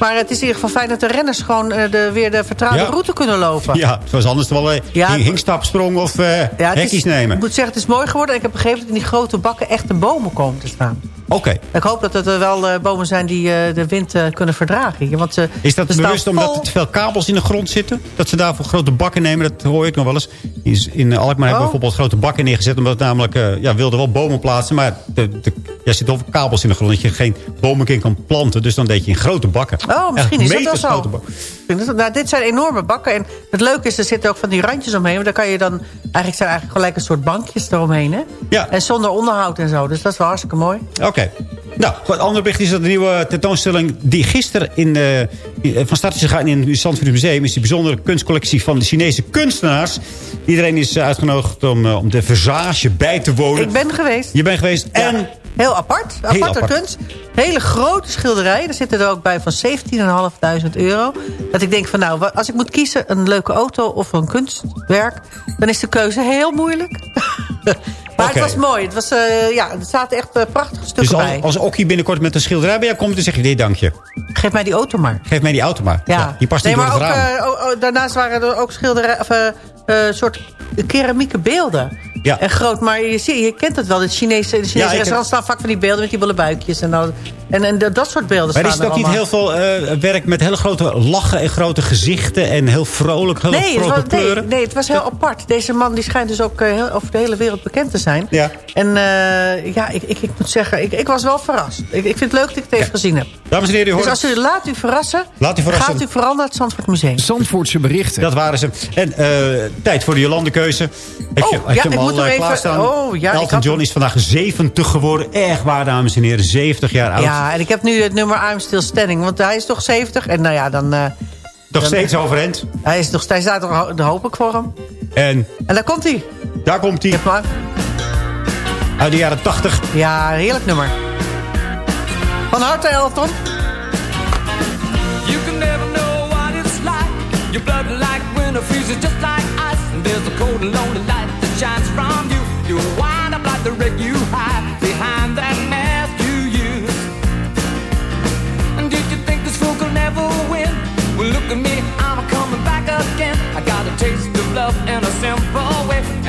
Maar het is in ieder geval fijn dat de renners gewoon uh, de, weer de vertrouwde Ja. route kunnen lopen. Ja, het was anders wel een Ja, hing- hingstapsprong of eh Ja, het hekjes is- nemen. Ik moet zeggen, het is mooi geworden. Ik heb begrepen dat in die grote bakken echte bomen komen te staan. Oké. Ik hoop dat het er wel eh, bomen zijn die eh, de wind eh, kunnen verdragen. hier, Want, Is dat bewust omdat er te veel kabels in de grond zitten? Dat ze daarvoor grote bakken nemen? Dat hoor ik nog wel eens. Is in Alkmaar hebben we Oh. bijvoorbeeld grote bakken neergezet. Omdat het namelijk, eh, ja, wilden wel bomen plaatsen. Maar de, de, ja, er zitten veel kabels in de grond. Dat je geen bomen in kan planten. Dus dan deed je in grote bakken. Oh, misschien Echt is dat wel zo. Nou, dit zijn enorme bakken. En het leuke is, er zitten ook van die randjes omheen. Maar daar kan je dan... Eigenlijk zijn eigenlijk gelijk een soort bankjes eromheen, hè? Ja. En zonder onderhoud en zo. Dus dat is wel hartstikke mooi. Oké. Nou, goed, het andere bericht is dat de nieuwe tentoonstelling... die gisteren in, eh, in- van start is gegaan in het Zandvoort Museum... is die bijzondere kunstcollectie van de Chinese kunstenaars. Iedereen is eh, uitgenodigd om, eh, om de versage bij te wonen. Ik ben geweest. Je bent geweest en... Heel apart. Heel Aparte apart. kunst. Hele grote schilderijen. Er zitten er ook bij van 17.500 euro. Dat ik denk van nou, als ik moet kiezen een leuke auto of een kunstwerk... dan is de keuze heel moeilijk. maar het was mooi. Het was, eh, ja, er zaten echt eh, prachtige stukken Dus bij. als, als Okkie binnenkort met een schilderij bij jou komt... dan zeg je, nee, dank je. Geef mij die auto maar. Geef mij die auto maar. Ja. die past nee, niet door maar het ook, raam. eh, oh, oh, daarnaast waren er ook schilderijen... of soort keramieke beelden. Ja. En groot, maar je, kent het wel. Het Chinese, de Chinese Ja, restaurants staan vaak van die beelden... met die bolle buikjes en, al, en, en dat- dat soort beelden maar is staan het ook niet allemaal. heel veel eh, werk met hele grote lachen en grote gezichten... en heel vrolijk, heel Nee was, nee, kleuren? nee, het was heel apart. Deze man die schijnt dus ook eh, heel, over de hele wereld bekend te zijn. Ja. En eh, ja, ik, ik, ik moet zeggen, ik, ik was wel verrast. Ik, ik vind het leuk dat ik het even gezien heb. Dames en heren, u Dus hoort als u laat u verrassen, Laat u verrassen. gaat u vooral naar het Zandvoort Museum. Zandvoortse berichten. Dat waren ze. En eh, tijd voor de Jolande-keuze. Heb je, Oh, heb ja, je hem ik al moet even- klaarstaan? oh, ja, Elton had- John is vandaag 70 geworden. Erg waar, dames en heren. 70 jaar oud. Ja, en ik heb nu het nummer I'm Still Standing. Want hij is toch 70. En nou ja, dan... eh, Nog dan- steeds overeind. Hij is nog steeds uit, daar hoop ik voor hem. En En daar komt hij. daar komt hij. Maar. Uit de jaren 80. Ja, heerlijk nummer. Van harte, Elton. You can never know what it's like. Your blood like winter freezes just like ice. And there's a cold and lonely light that shines from you. You wind up like the wreck you hide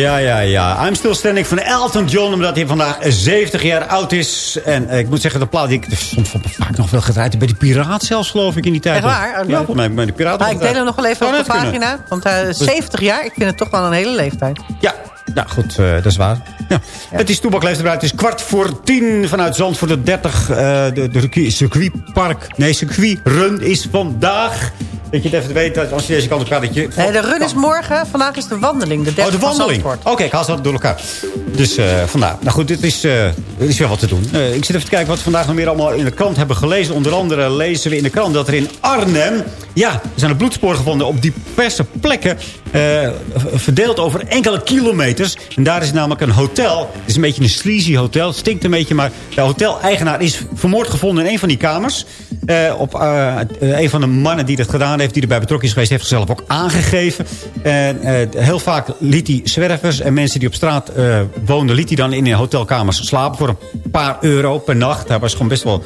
Ja, ja, ja. I'm Still Standing van Elton John. Omdat hij vandaag 70 jaar oud is. En eh, ik moet zeggen, de plaat die ik stond van vaak nog wel gedraaid. Bij de Piraat zelfs, geloof ik, in die tijd. Echt waar? Ja, volgens mij bij de Piraat. Maar ik deel hem nog wel even Zou op de kunnen. pagina. Want eh, 70 jaar, ik vind het toch wel een hele leeftijd. Ja, nou goed, eh, dat is waar. Ja. Het is toebakleefdebruid. Het is kwart voor tien vanuit Zandvoort de 30. eh, de, de circuit- circuitpark, nee, circuitrun is vandaag. Dat je het even weet, dat als je deze kant op gaat. Dat je, Nee, de run is morgen. Vandaag is de wandeling. De 30 Oh, de wandeling. Oké, ik haal ze door elkaar. Dus eh, vandaar. Nou goed, dit is, er is wel wat te doen. Eh, ik zit even te kijken wat we vandaag nog meer allemaal in de krant hebben gelezen. Onder andere lezen we in de krant dat er in Arnhem... Ja, er zijn bloedsporen gevonden op diverse plekken. eh, verdeeld over enkele kilometers. En daar is namelijk een hotel. Het is een beetje een sleazy hotel. Stinkt een beetje, maar de hoteleigenaar is vermoord gevonden in een van die kamers. Eh, op, eh, een van de mannen die dat gedaan heeft, die erbij betrokken is geweest, heeft zichzelf ook aangegeven. En heel vaak liet hij zwervers en mensen die op straat woonden, liet hij dan in hotelkamers slapen voor een paar euro per nacht. Hij was gewoon best wel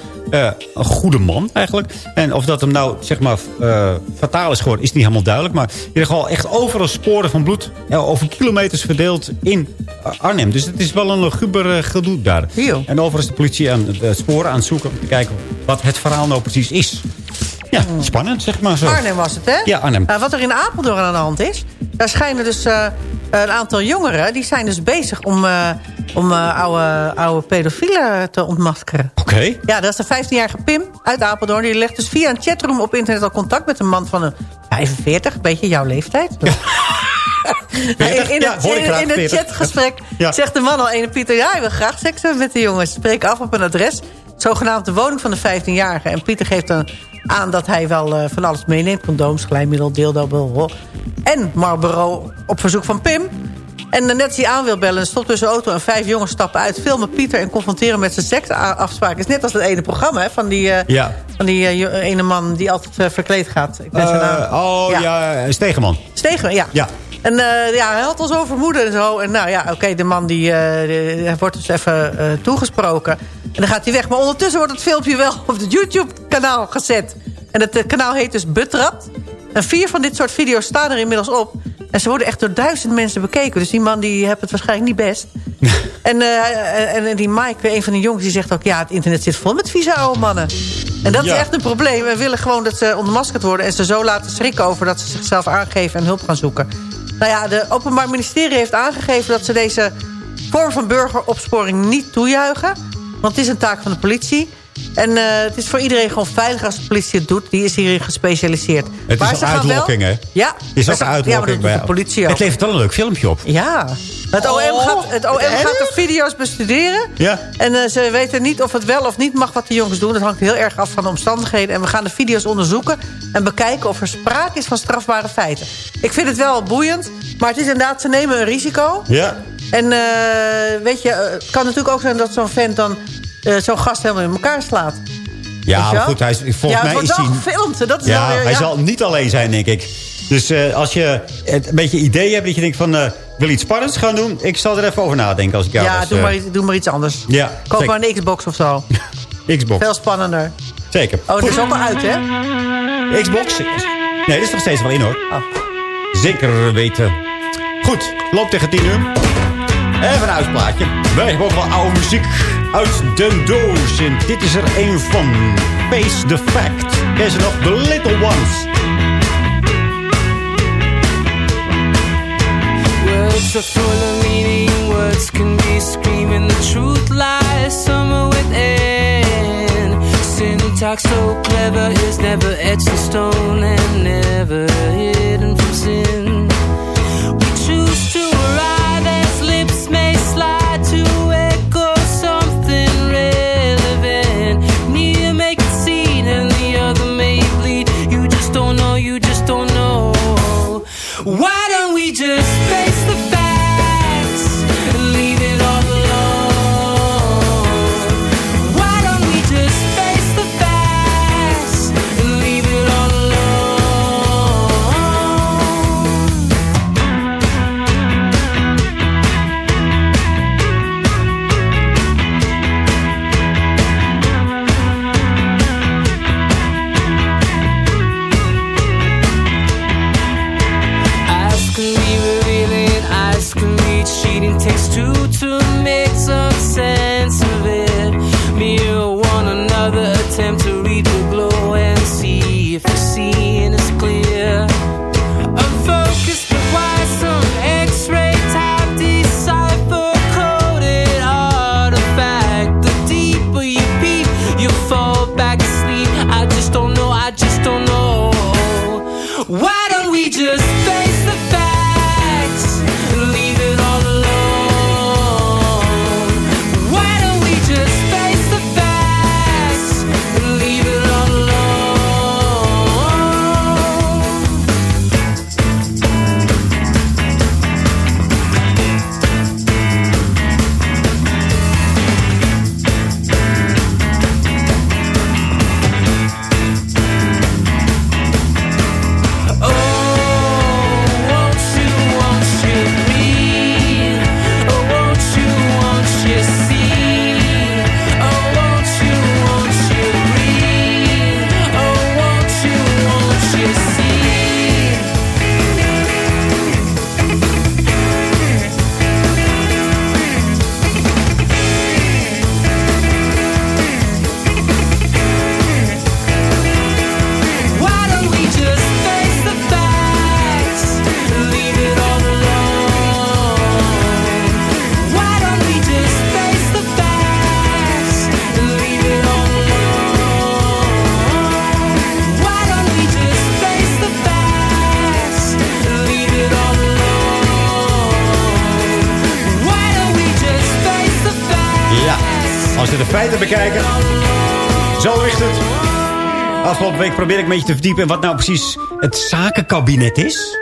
een goede man eigenlijk. En of dat hem nou zeg maar eh, fataal is geworden, is niet helemaal duidelijk. Maar in ieder geval echt overal sporen van bloed eh, over kilometers verdeeld in eh, Arnhem. Dus het is wel een luguber gedoe daar. En overal is de politie aan de sporen aan het zoeken om te kijken wat het verhaal nou precies is. Ja, spannend zeg maar zo. Arnhem was het, hè? Ja, Arnhem. Nou, wat er in Apeldoorn aan de hand is... daar schijnen dus eh, een aantal jongeren... die zijn dus bezig om, eh, om eh, oude, oude pedofielen te ontmaskeren. Oké. Ja, dat is de 15-jarige Pim uit Apeldoorn. Die legt dus via een chatroom op internet al contact met een man van een 45. Een beetje jouw leeftijd. In, in, Ja, het, in, het 40. chatgesprek Ja. zegt de man al, ene Pieter... ja, ik wil graag seks hebben met de jongens. Spreek af op een adres. Zogenaamd de woning van de 15-jarige. En Pieter geeft dan aan dat hij wel eh, van alles meeneemt. Condooms, glijmiddel, dildo, blablabla. En Marlboro op verzoek van Pim. En net als hij aan wil bellen, stopt tussen de auto... en vijf jongens stappen uit, filmen Pieter... en confronteren met zijn seksafspraken. Het is net als dat ene programma hè, van die, eh, Ja. van die eh, ene man die altijd eh, verkleed gaat. Ik ben zijn naam. Eh, oh ja, Stegeman. Stegen, ja. Ja. En eh, ja, hij had al zo vermoeden en zo. En nou ja, oké, de man die, eh, die- wordt dus even eh, toegesproken. En dan gaat hij weg. Maar ondertussen wordt het filmpje wel op het YouTube-kanaal gezet. En het kanaal heet dus Betrapt. En vier van dit soort video's staan er inmiddels op. En ze worden echt door duizend mensen bekeken. Dus die man die heeft het waarschijnlijk niet best. en, en, en die Mike, een van de jongens, die zegt ook... ja, het internet zit vol met vieze oude mannen. En dat Ja. is echt een probleem. We willen gewoon dat ze ontmaskerd worden... en ze zo laten schrikken over dat ze zichzelf aangeven en hulp gaan zoeken. Nou ja, de Openbaar Ministerie heeft aangegeven... dat ze deze vorm van burgeropsporing niet toejuichen. Want het is een taak van de politie. En eh, het is voor iedereen gewoon veilig als de politie het doet. Die is hierin gespecialiseerd. Het Maar is een uitlokking, hè? Ja. Het is ook een Ja, maar dat uitlokking. doet de politie ook. Het levert wel een leuk filmpje op. Ja. Het OM, gaat, het OM gaat de video's bestuderen. Ja. En eh, ze weten niet of het wel of niet mag wat de jongens doen. Dat hangt heel erg af van de omstandigheden. En we gaan de video's onderzoeken en bekijken of er sprake is van strafbare feiten. Ik vind het wel boeiend, maar het is inderdaad, ze nemen een risico. Ja. En eh, weet je, eh, het kan natuurlijk ook zijn dat zo'n vent dan zo'n gast helemaal in elkaar slaat. Ja, maar goed, hij is, volgens ja, mij is hij... gefilmd. Dat is Ja, weer, hij ja. zal niet alleen zijn, denk ik. Dus eh, als je het een beetje idee hebt dat je denkt van... eh wil iets spannends gaan doen? Ik zal er even over nadenken als ik jou Ja, was, doe, eh, maar, iets- doe maar iets anders. Ja, Koop zeker. maar een Xbox of zo. Xbox. Veel spannender. Zeker. Oh, dat is ook al uit, hè? Xbox? Nee, dat is nog steeds wel in, hoor. Oh. Zeker weten. Goed, loopt tegen 10 uur. Even een uitplaatje. Wij hebben ook wel oude muziek uit de doos. En dit is er een van. Face the Fact. Ken ze nog? The Little Ones. Words are full of meaning, words can be screaming, the truth lies somewhere within. Syntax so clever is never etched in stone probeer ik een beetje te verdiepen... in wat nou precies het zakenkabinet is.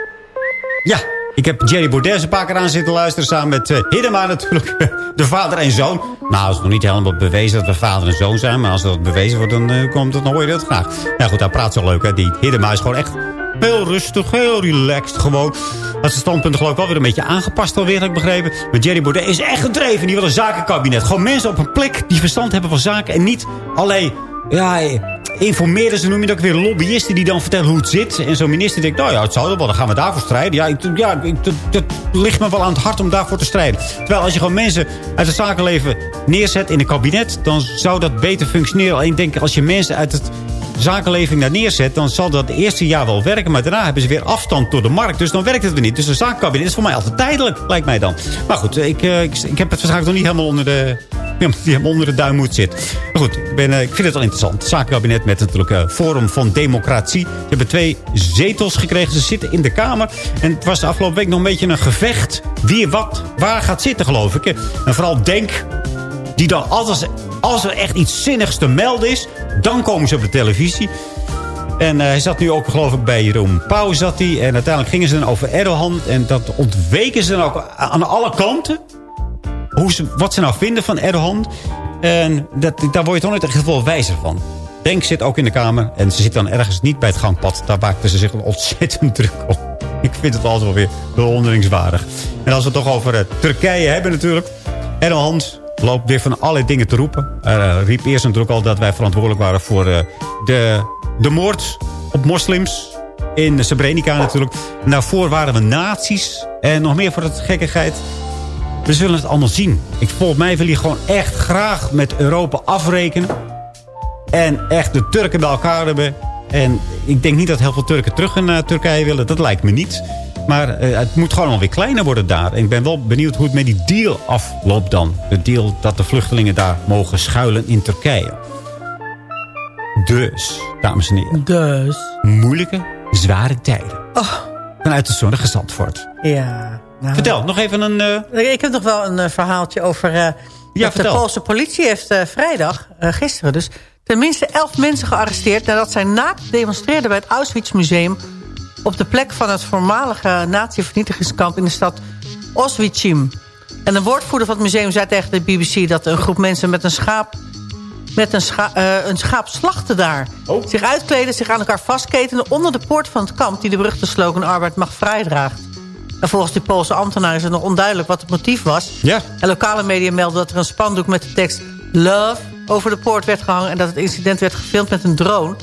Ja, ik heb Jerry Baudet een paar keer aan zitten luisteren... samen met uh, Hiddema natuurlijk, de vader en zoon. Nou, het is nog niet helemaal bewezen dat we vader en zoon zijn... maar als dat bewezen wordt, dan, eh, komt het, dan hoor je dat graag. Nou goed, hij praat zo leuk, hè. Die Hiddema is gewoon echt heel rustig, heel relaxed gewoon. Dat zijn standpunten geloof ik wel weer een beetje aangepast alweer, heb ik begrepen. Maar Jerry Baudet is echt gedreven. Die wil een zakenkabinet. Gewoon mensen op een plek die verstand hebben van zaken... en niet alleen... Ja, informeren ze, noem je dat ook weer, lobbyisten die dan vertellen hoe het zit. En zo'n minister denkt, nou ja, het zou wel, dan gaan we daarvoor strijden. Ja, ja dat, ligt me wel aan het hart om daarvoor te strijden. Terwijl als je gewoon mensen uit het zakenleven neerzet in een kabinet... dan zou dat beter functioneren. Alleen denk ik, als je mensen uit het zakenleven daar neerzet... dan zal dat het eerste jaar wel werken. Maar daarna hebben ze weer afstand door de markt. Dus dan werkt het weer niet. Dus een zakenkabinet is voor mij altijd tijdelijk, lijkt mij dan. Maar goed, ik, eh, ik, ik heb het waarschijnlijk nog niet helemaal onder de die hem onder de duim moet zitten. Maar goed, ik, ben, eh, ik vind het wel interessant. Het zakenkabinet met natuurlijk uh, Forum van Democratie. Ze hebben twee zetels gekregen. Ze zitten in de Kamer. En het was de afgelopen week nog een beetje een gevecht. Wie wat waar gaat zitten, geloof ik. En vooral Denk, die dan altijd, als er echt iets zinnigs te melden is... dan komen ze op de televisie. En uh, hij zat nu ook, geloof ik, bij Jeroen Pauw zat hij. En uiteindelijk gingen ze dan over Erdogan. En dat ontweken ze dan ook aan alle kanten hoe wat ze nou vinden van Erdogan. En dat, daar word je toch nooit echt veel wijzer van. Denk zit ook in de Kamer. En ze zit dan ergens niet bij het gangpad. Daar maakten ze zich ontzettend druk op. Ik vind het altijd wel weer bewonderingswaardig. En als we het toch over uh, Turkije hebben natuurlijk. Erdogan loopt weer van allerlei dingen te roepen. Uh, riep eerst natuurlijk al dat wij verantwoordelijk waren voor uh, de, de moord op moslims. In Srebrenica natuurlijk. Daarvoor waren we nazi's. En nog meer voor het gekkigheid. We zullen het allemaal zien. Ik, volgens mij wil hij gewoon echt graag met Europa afrekenen. En echt de Turken bij elkaar hebben. En ik denk niet dat heel veel Turken terug naar Turkije willen. Dat lijkt me niet. Maar uh, het moet gewoon alweer kleiner worden daar. En ik ben wel benieuwd hoe het met die deal afloopt dan. De deal dat de vluchtelingen daar mogen schuilen in Turkije. Dus, dames en heren. Dus. Moeilijke, zware tijden. Oh. Vanuit de zonnige Zandvoort. Ja. Nou, Vertel, nog even een... Uh... Ik heb nog wel een uh, verhaaltje over... Uh, ja, de Poolse politie heeft vrijdag, gisteren dus... tenminste elf mensen gearresteerd... nadat zij naakt demonstreerden bij het Auschwitz Museum... op de plek van het voormalige nazi-vernietigingskamp in de stad Oswiecim. En een woordvoerder van het museum zei tegen de BBC... dat een groep mensen met een schaap, met een scha een schaap slachten daar. Oh. Zich uitkleden, zich aan elkaar vastketenen... onder de poort van het kamp die de beruchte slogan Arbeid mag vrij draagt. En volgens die Poolse ambtenaar is het nog onduidelijk wat het motief was. Ja. En lokale media melden dat er een spandoek met de tekst... Love over de poort werd gehangen... en dat het incident werd gefilmd met een drone.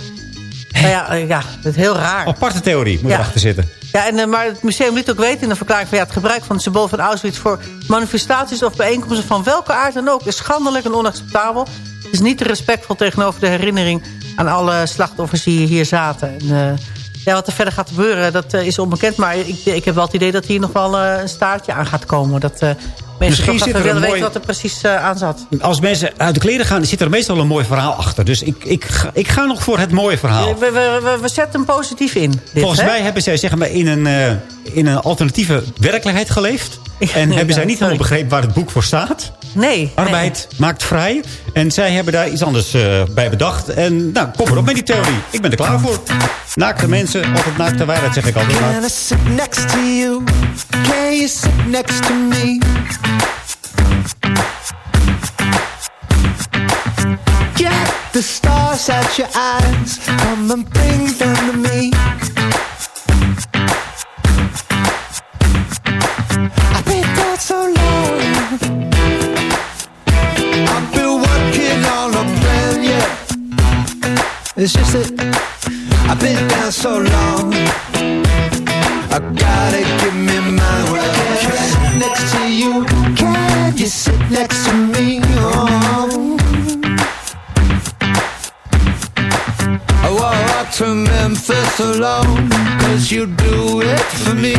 Nou ja, uh, ja, dat is heel raar. Aparte theorie moet Ja. erachter zitten. Ja, en, eh, maar het museum liet ook weten in een verklaring van... Ja, het gebruik van het symbool van Auschwitz voor manifestaties of bijeenkomsten... van welke aard dan ook is schandelijk en onacceptabel. Het is niet respectvol tegenover de herinnering aan alle slachtoffers die hier zaten. En, eh, ja, wat er verder gaat gebeuren, dat eh, is onbekend. Maar ik, ik heb wel het idee dat hier nog wel eh, een staartje aan gaat komen. Dat eh, mensen zit er willen weten wat er precies aan zat. Als mensen uit de kleren gaan, zit er meestal een mooi verhaal achter. Dus ik, ik, ga, ik ga nog voor het mooie verhaal. We, we, we, we zetten hem positief in. Dit, Volgens hè? mij hebben zij zeg maar, in, een, in een alternatieve werkelijkheid geleefd. En hebben zij niet helemaal begrepen waar het boek voor staat. Nee. Arbeid maakt vrij. En zij hebben daar iets anders eh, bij bedacht. En nou, kom erop met die theorie. Ik ben er klaar voor. Naakte mensen, altijd naakte waarheid zeg ik altijd. maar- Can I sit next to you? Can you sit next to me? Get the stars out your eyes. Come and bring them to me. I've been down so long. It's just that I've been down so long. I gotta give me my well. Can I sit next to you? Can you sit next to me? Oh. I walk up to Memphis alone, cause you do it for me.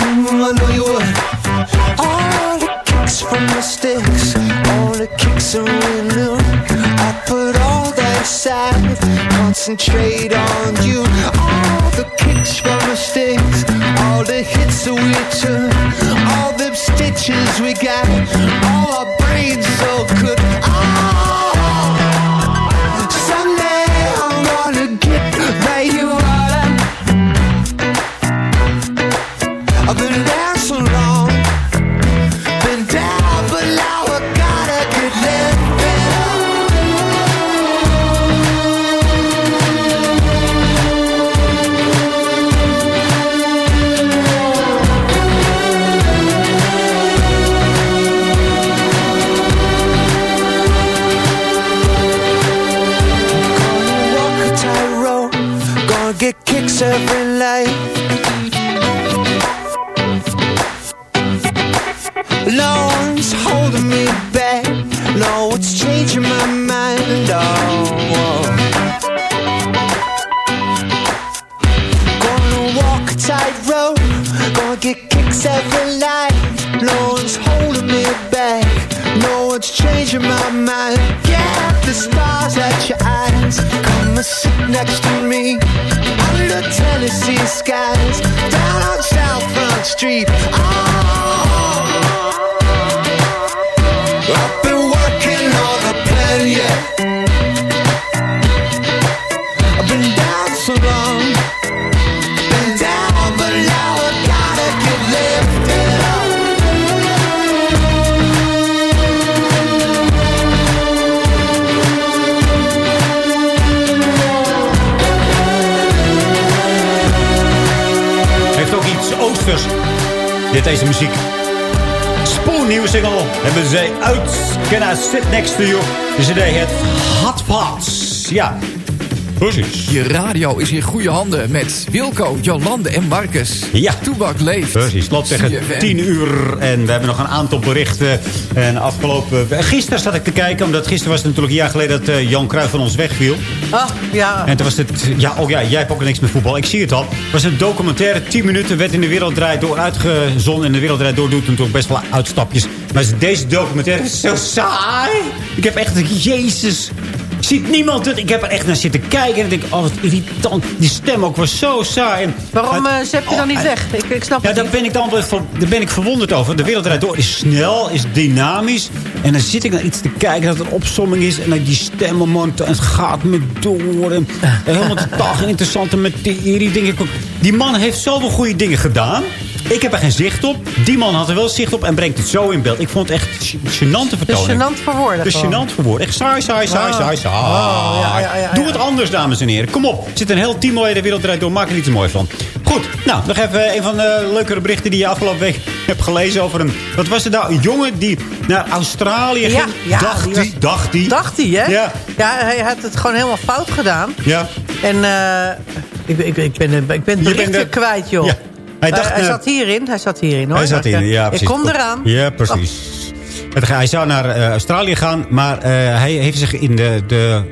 Mm, I know you would. All the kicks from the sticks, all the kicks are in concentrate on you. All the kicks from sticks, all the hits that we took, all the stitches we got, all our brains so good. Oh, Dit deze muziek. Spoon nieuwe single hebben zij uit. Can I sit next to you? De cd het Hot Pots. Ja, precies. Je radio is in goede handen met Wilco, Jolande en Marcus. Ja. Toebak leeft. Precies, klopt tegen CFM. 10 uur. En we hebben nog een aantal berichten. En afgelopen... Gisteren zat ik te kijken, omdat gisteren was het natuurlijk een jaar geleden dat eh, Jan Cruijff van ons wegviel. Ah, ja. En toen was het... Ja, oh ja, jij hebt ook niks met voetbal. Ik zie het al. Het was een documentaire. 10 minuten werd in de wereld draait door uitgezonden. En de wereld draait door doet natuurlijk best wel uitstapjes. Maar deze documentaire is zo saai. Ik heb echt... Jezus. Ziet niemand het? Ik heb er echt naar zitten kijken. En ik denk, oh, wat irritant. Die stem ook was zo saai. En Waarom eh, zet je dan niet Oh, weg? Ik, ik snap ja, het daar ben ik dan daar ben ik verwonderd over. De wereld draait door is snel, is dynamisch. En dan zit ik naar iets te kijken dat het een opsomming is. En dan die stemmen, man, het gaat me door. En, en helemaal totaal interessante materie. Denk ik ook. Die man heeft zoveel goede dingen gedaan. Ik heb er geen zicht op. Die man had er wel zicht op en brengt het zo in beeld. Ik vond het echt gê- gênante vertoning. gênant voor woorden. Gênant voor woorden. Echt saai, saai, saai, Ah. saai, saai. Oh, ja, ja, ja, Doe het anders, dames en heren. Kom op. Er zit een heel team bij de wereld draait door. Maak er niet te mooi van. Goed. Nou, nog even een van de leukere berichten die je afgelopen week hebt gelezen over een... Wat was het nou? Een jongen die naar Australië ging. ja, dacht die hij. was- Dacht hij. Dacht hij, hè? Ja. Ja, hij had het gewoon helemaal fout gedaan. Ja. En eh, Ik, ik, ik ben, ik ben bent de- kwijt, joh. Ja. Hij Eh, dacht, hij eh, zat hierin, hij zat hierin, hoor. Hij zat Maar, in, eh, ja, precies. Ik kom eraan. Ja, precies. Het- Hij zou naar eh, Australië gaan, maar hij heeft zich in de, de,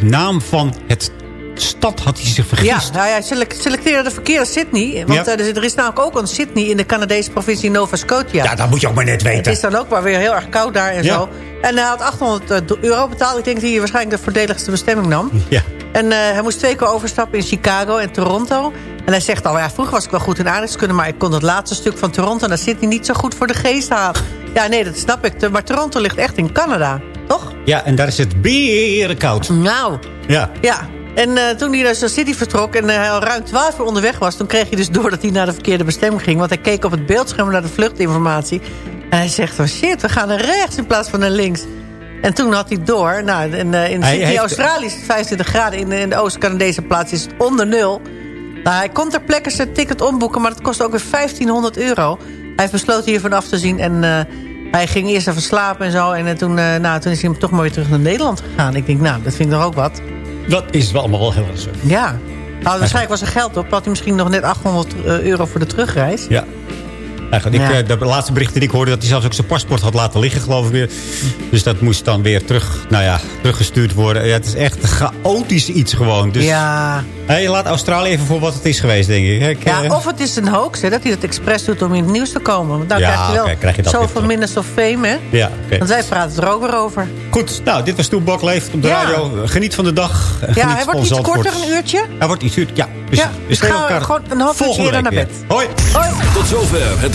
naam van het stad had hij zich Ja, vergist. nou, hij selec- selecteerde de verkeerde Sydney. Want Ja. er is- namelijk ook een Sydney in de Canadese provincie Nova Scotia. Ja, dat moet je ook maar net Het weten. is dan ook maar weer heel erg koud daar en Ja. zo. En hij had 800 euro betaald. Ik denk dat hij waarschijnlijk de voordeligste bestemming nam. Ja. En hij moest twee keer overstappen in Chicago en Toronto. En hij zegt al, ja, vroeger was ik wel goed in aardrijkskunde... maar ik kon het laatste stuk van Toronto naar Sydney niet zo goed voor de geest halen. Ja, nee, dat snap ik. Maar Toronto ligt echt in Canada, toch? ja, en daar is het berenkoud. Nou, Ja. ja. En eh, toen hij naar zijn city vertrok en eh, hij al ruim 12 uur onderweg was... toen kreeg hij dus door dat hij naar de verkeerde bestemming ging. Want hij keek op het beeldscherm naar de vluchtinformatie. En hij zegt van shit, we gaan naar rechts in plaats van naar links. En toen had hij door. Nou, eh, in Hij Sydney, heeft- Australië is het 25 graden. In, in de Oost-Canadese plaats is het onder nul. Nou, hij kon ter plekke zijn ticket omboeken... maar dat kost ook weer 1500 euro. Hij heeft besloten hiervan af te zien en... eh, hij ging eerst even slapen en zo. En eh, toen, eh, nou, toen is hij toch maar weer terug naar Nederland gegaan. Ik denk, nou, dat vind ik toch ook wat. Dat is wel allemaal wel heel erg zo. Ja. Nou, waarschijnlijk was er geld op. Had hij misschien nog net 800 euro voor de terugreis. Ja. Eigenlijk, Ja. ik, eh, de laatste berichten die ik hoorde... dat hij zelfs ook zijn paspoort had laten liggen, geloof ik weer. Dus dat moest dan weer terug, nou ja, teruggestuurd worden. Ja, het is echt chaotisch iets gewoon. Dus Ja. Hey, laat Australië even voor wat het is geweest, denk ik. Ik, Ja, eh, of het is een hoax, hè, dat hij dat expres doet om in het nieuws te komen. Want dan Ja, krijg je wel oké, krijg je dat zoveel minutes of fame, hè. Ja, oké. Want wij praten er ook weer over. Goed, nou, dit was Toebak Leeft op de Ja. radio. Geniet van de dag. Geniet Ja, hij wordt iets Zandvoort. korter, een uurtje. Hij wordt iets uur, ja. Dus, Ja, dus dus gaan we gewoon een half uurtje eerder naar bed. Hoi. Hoi. Tot zover het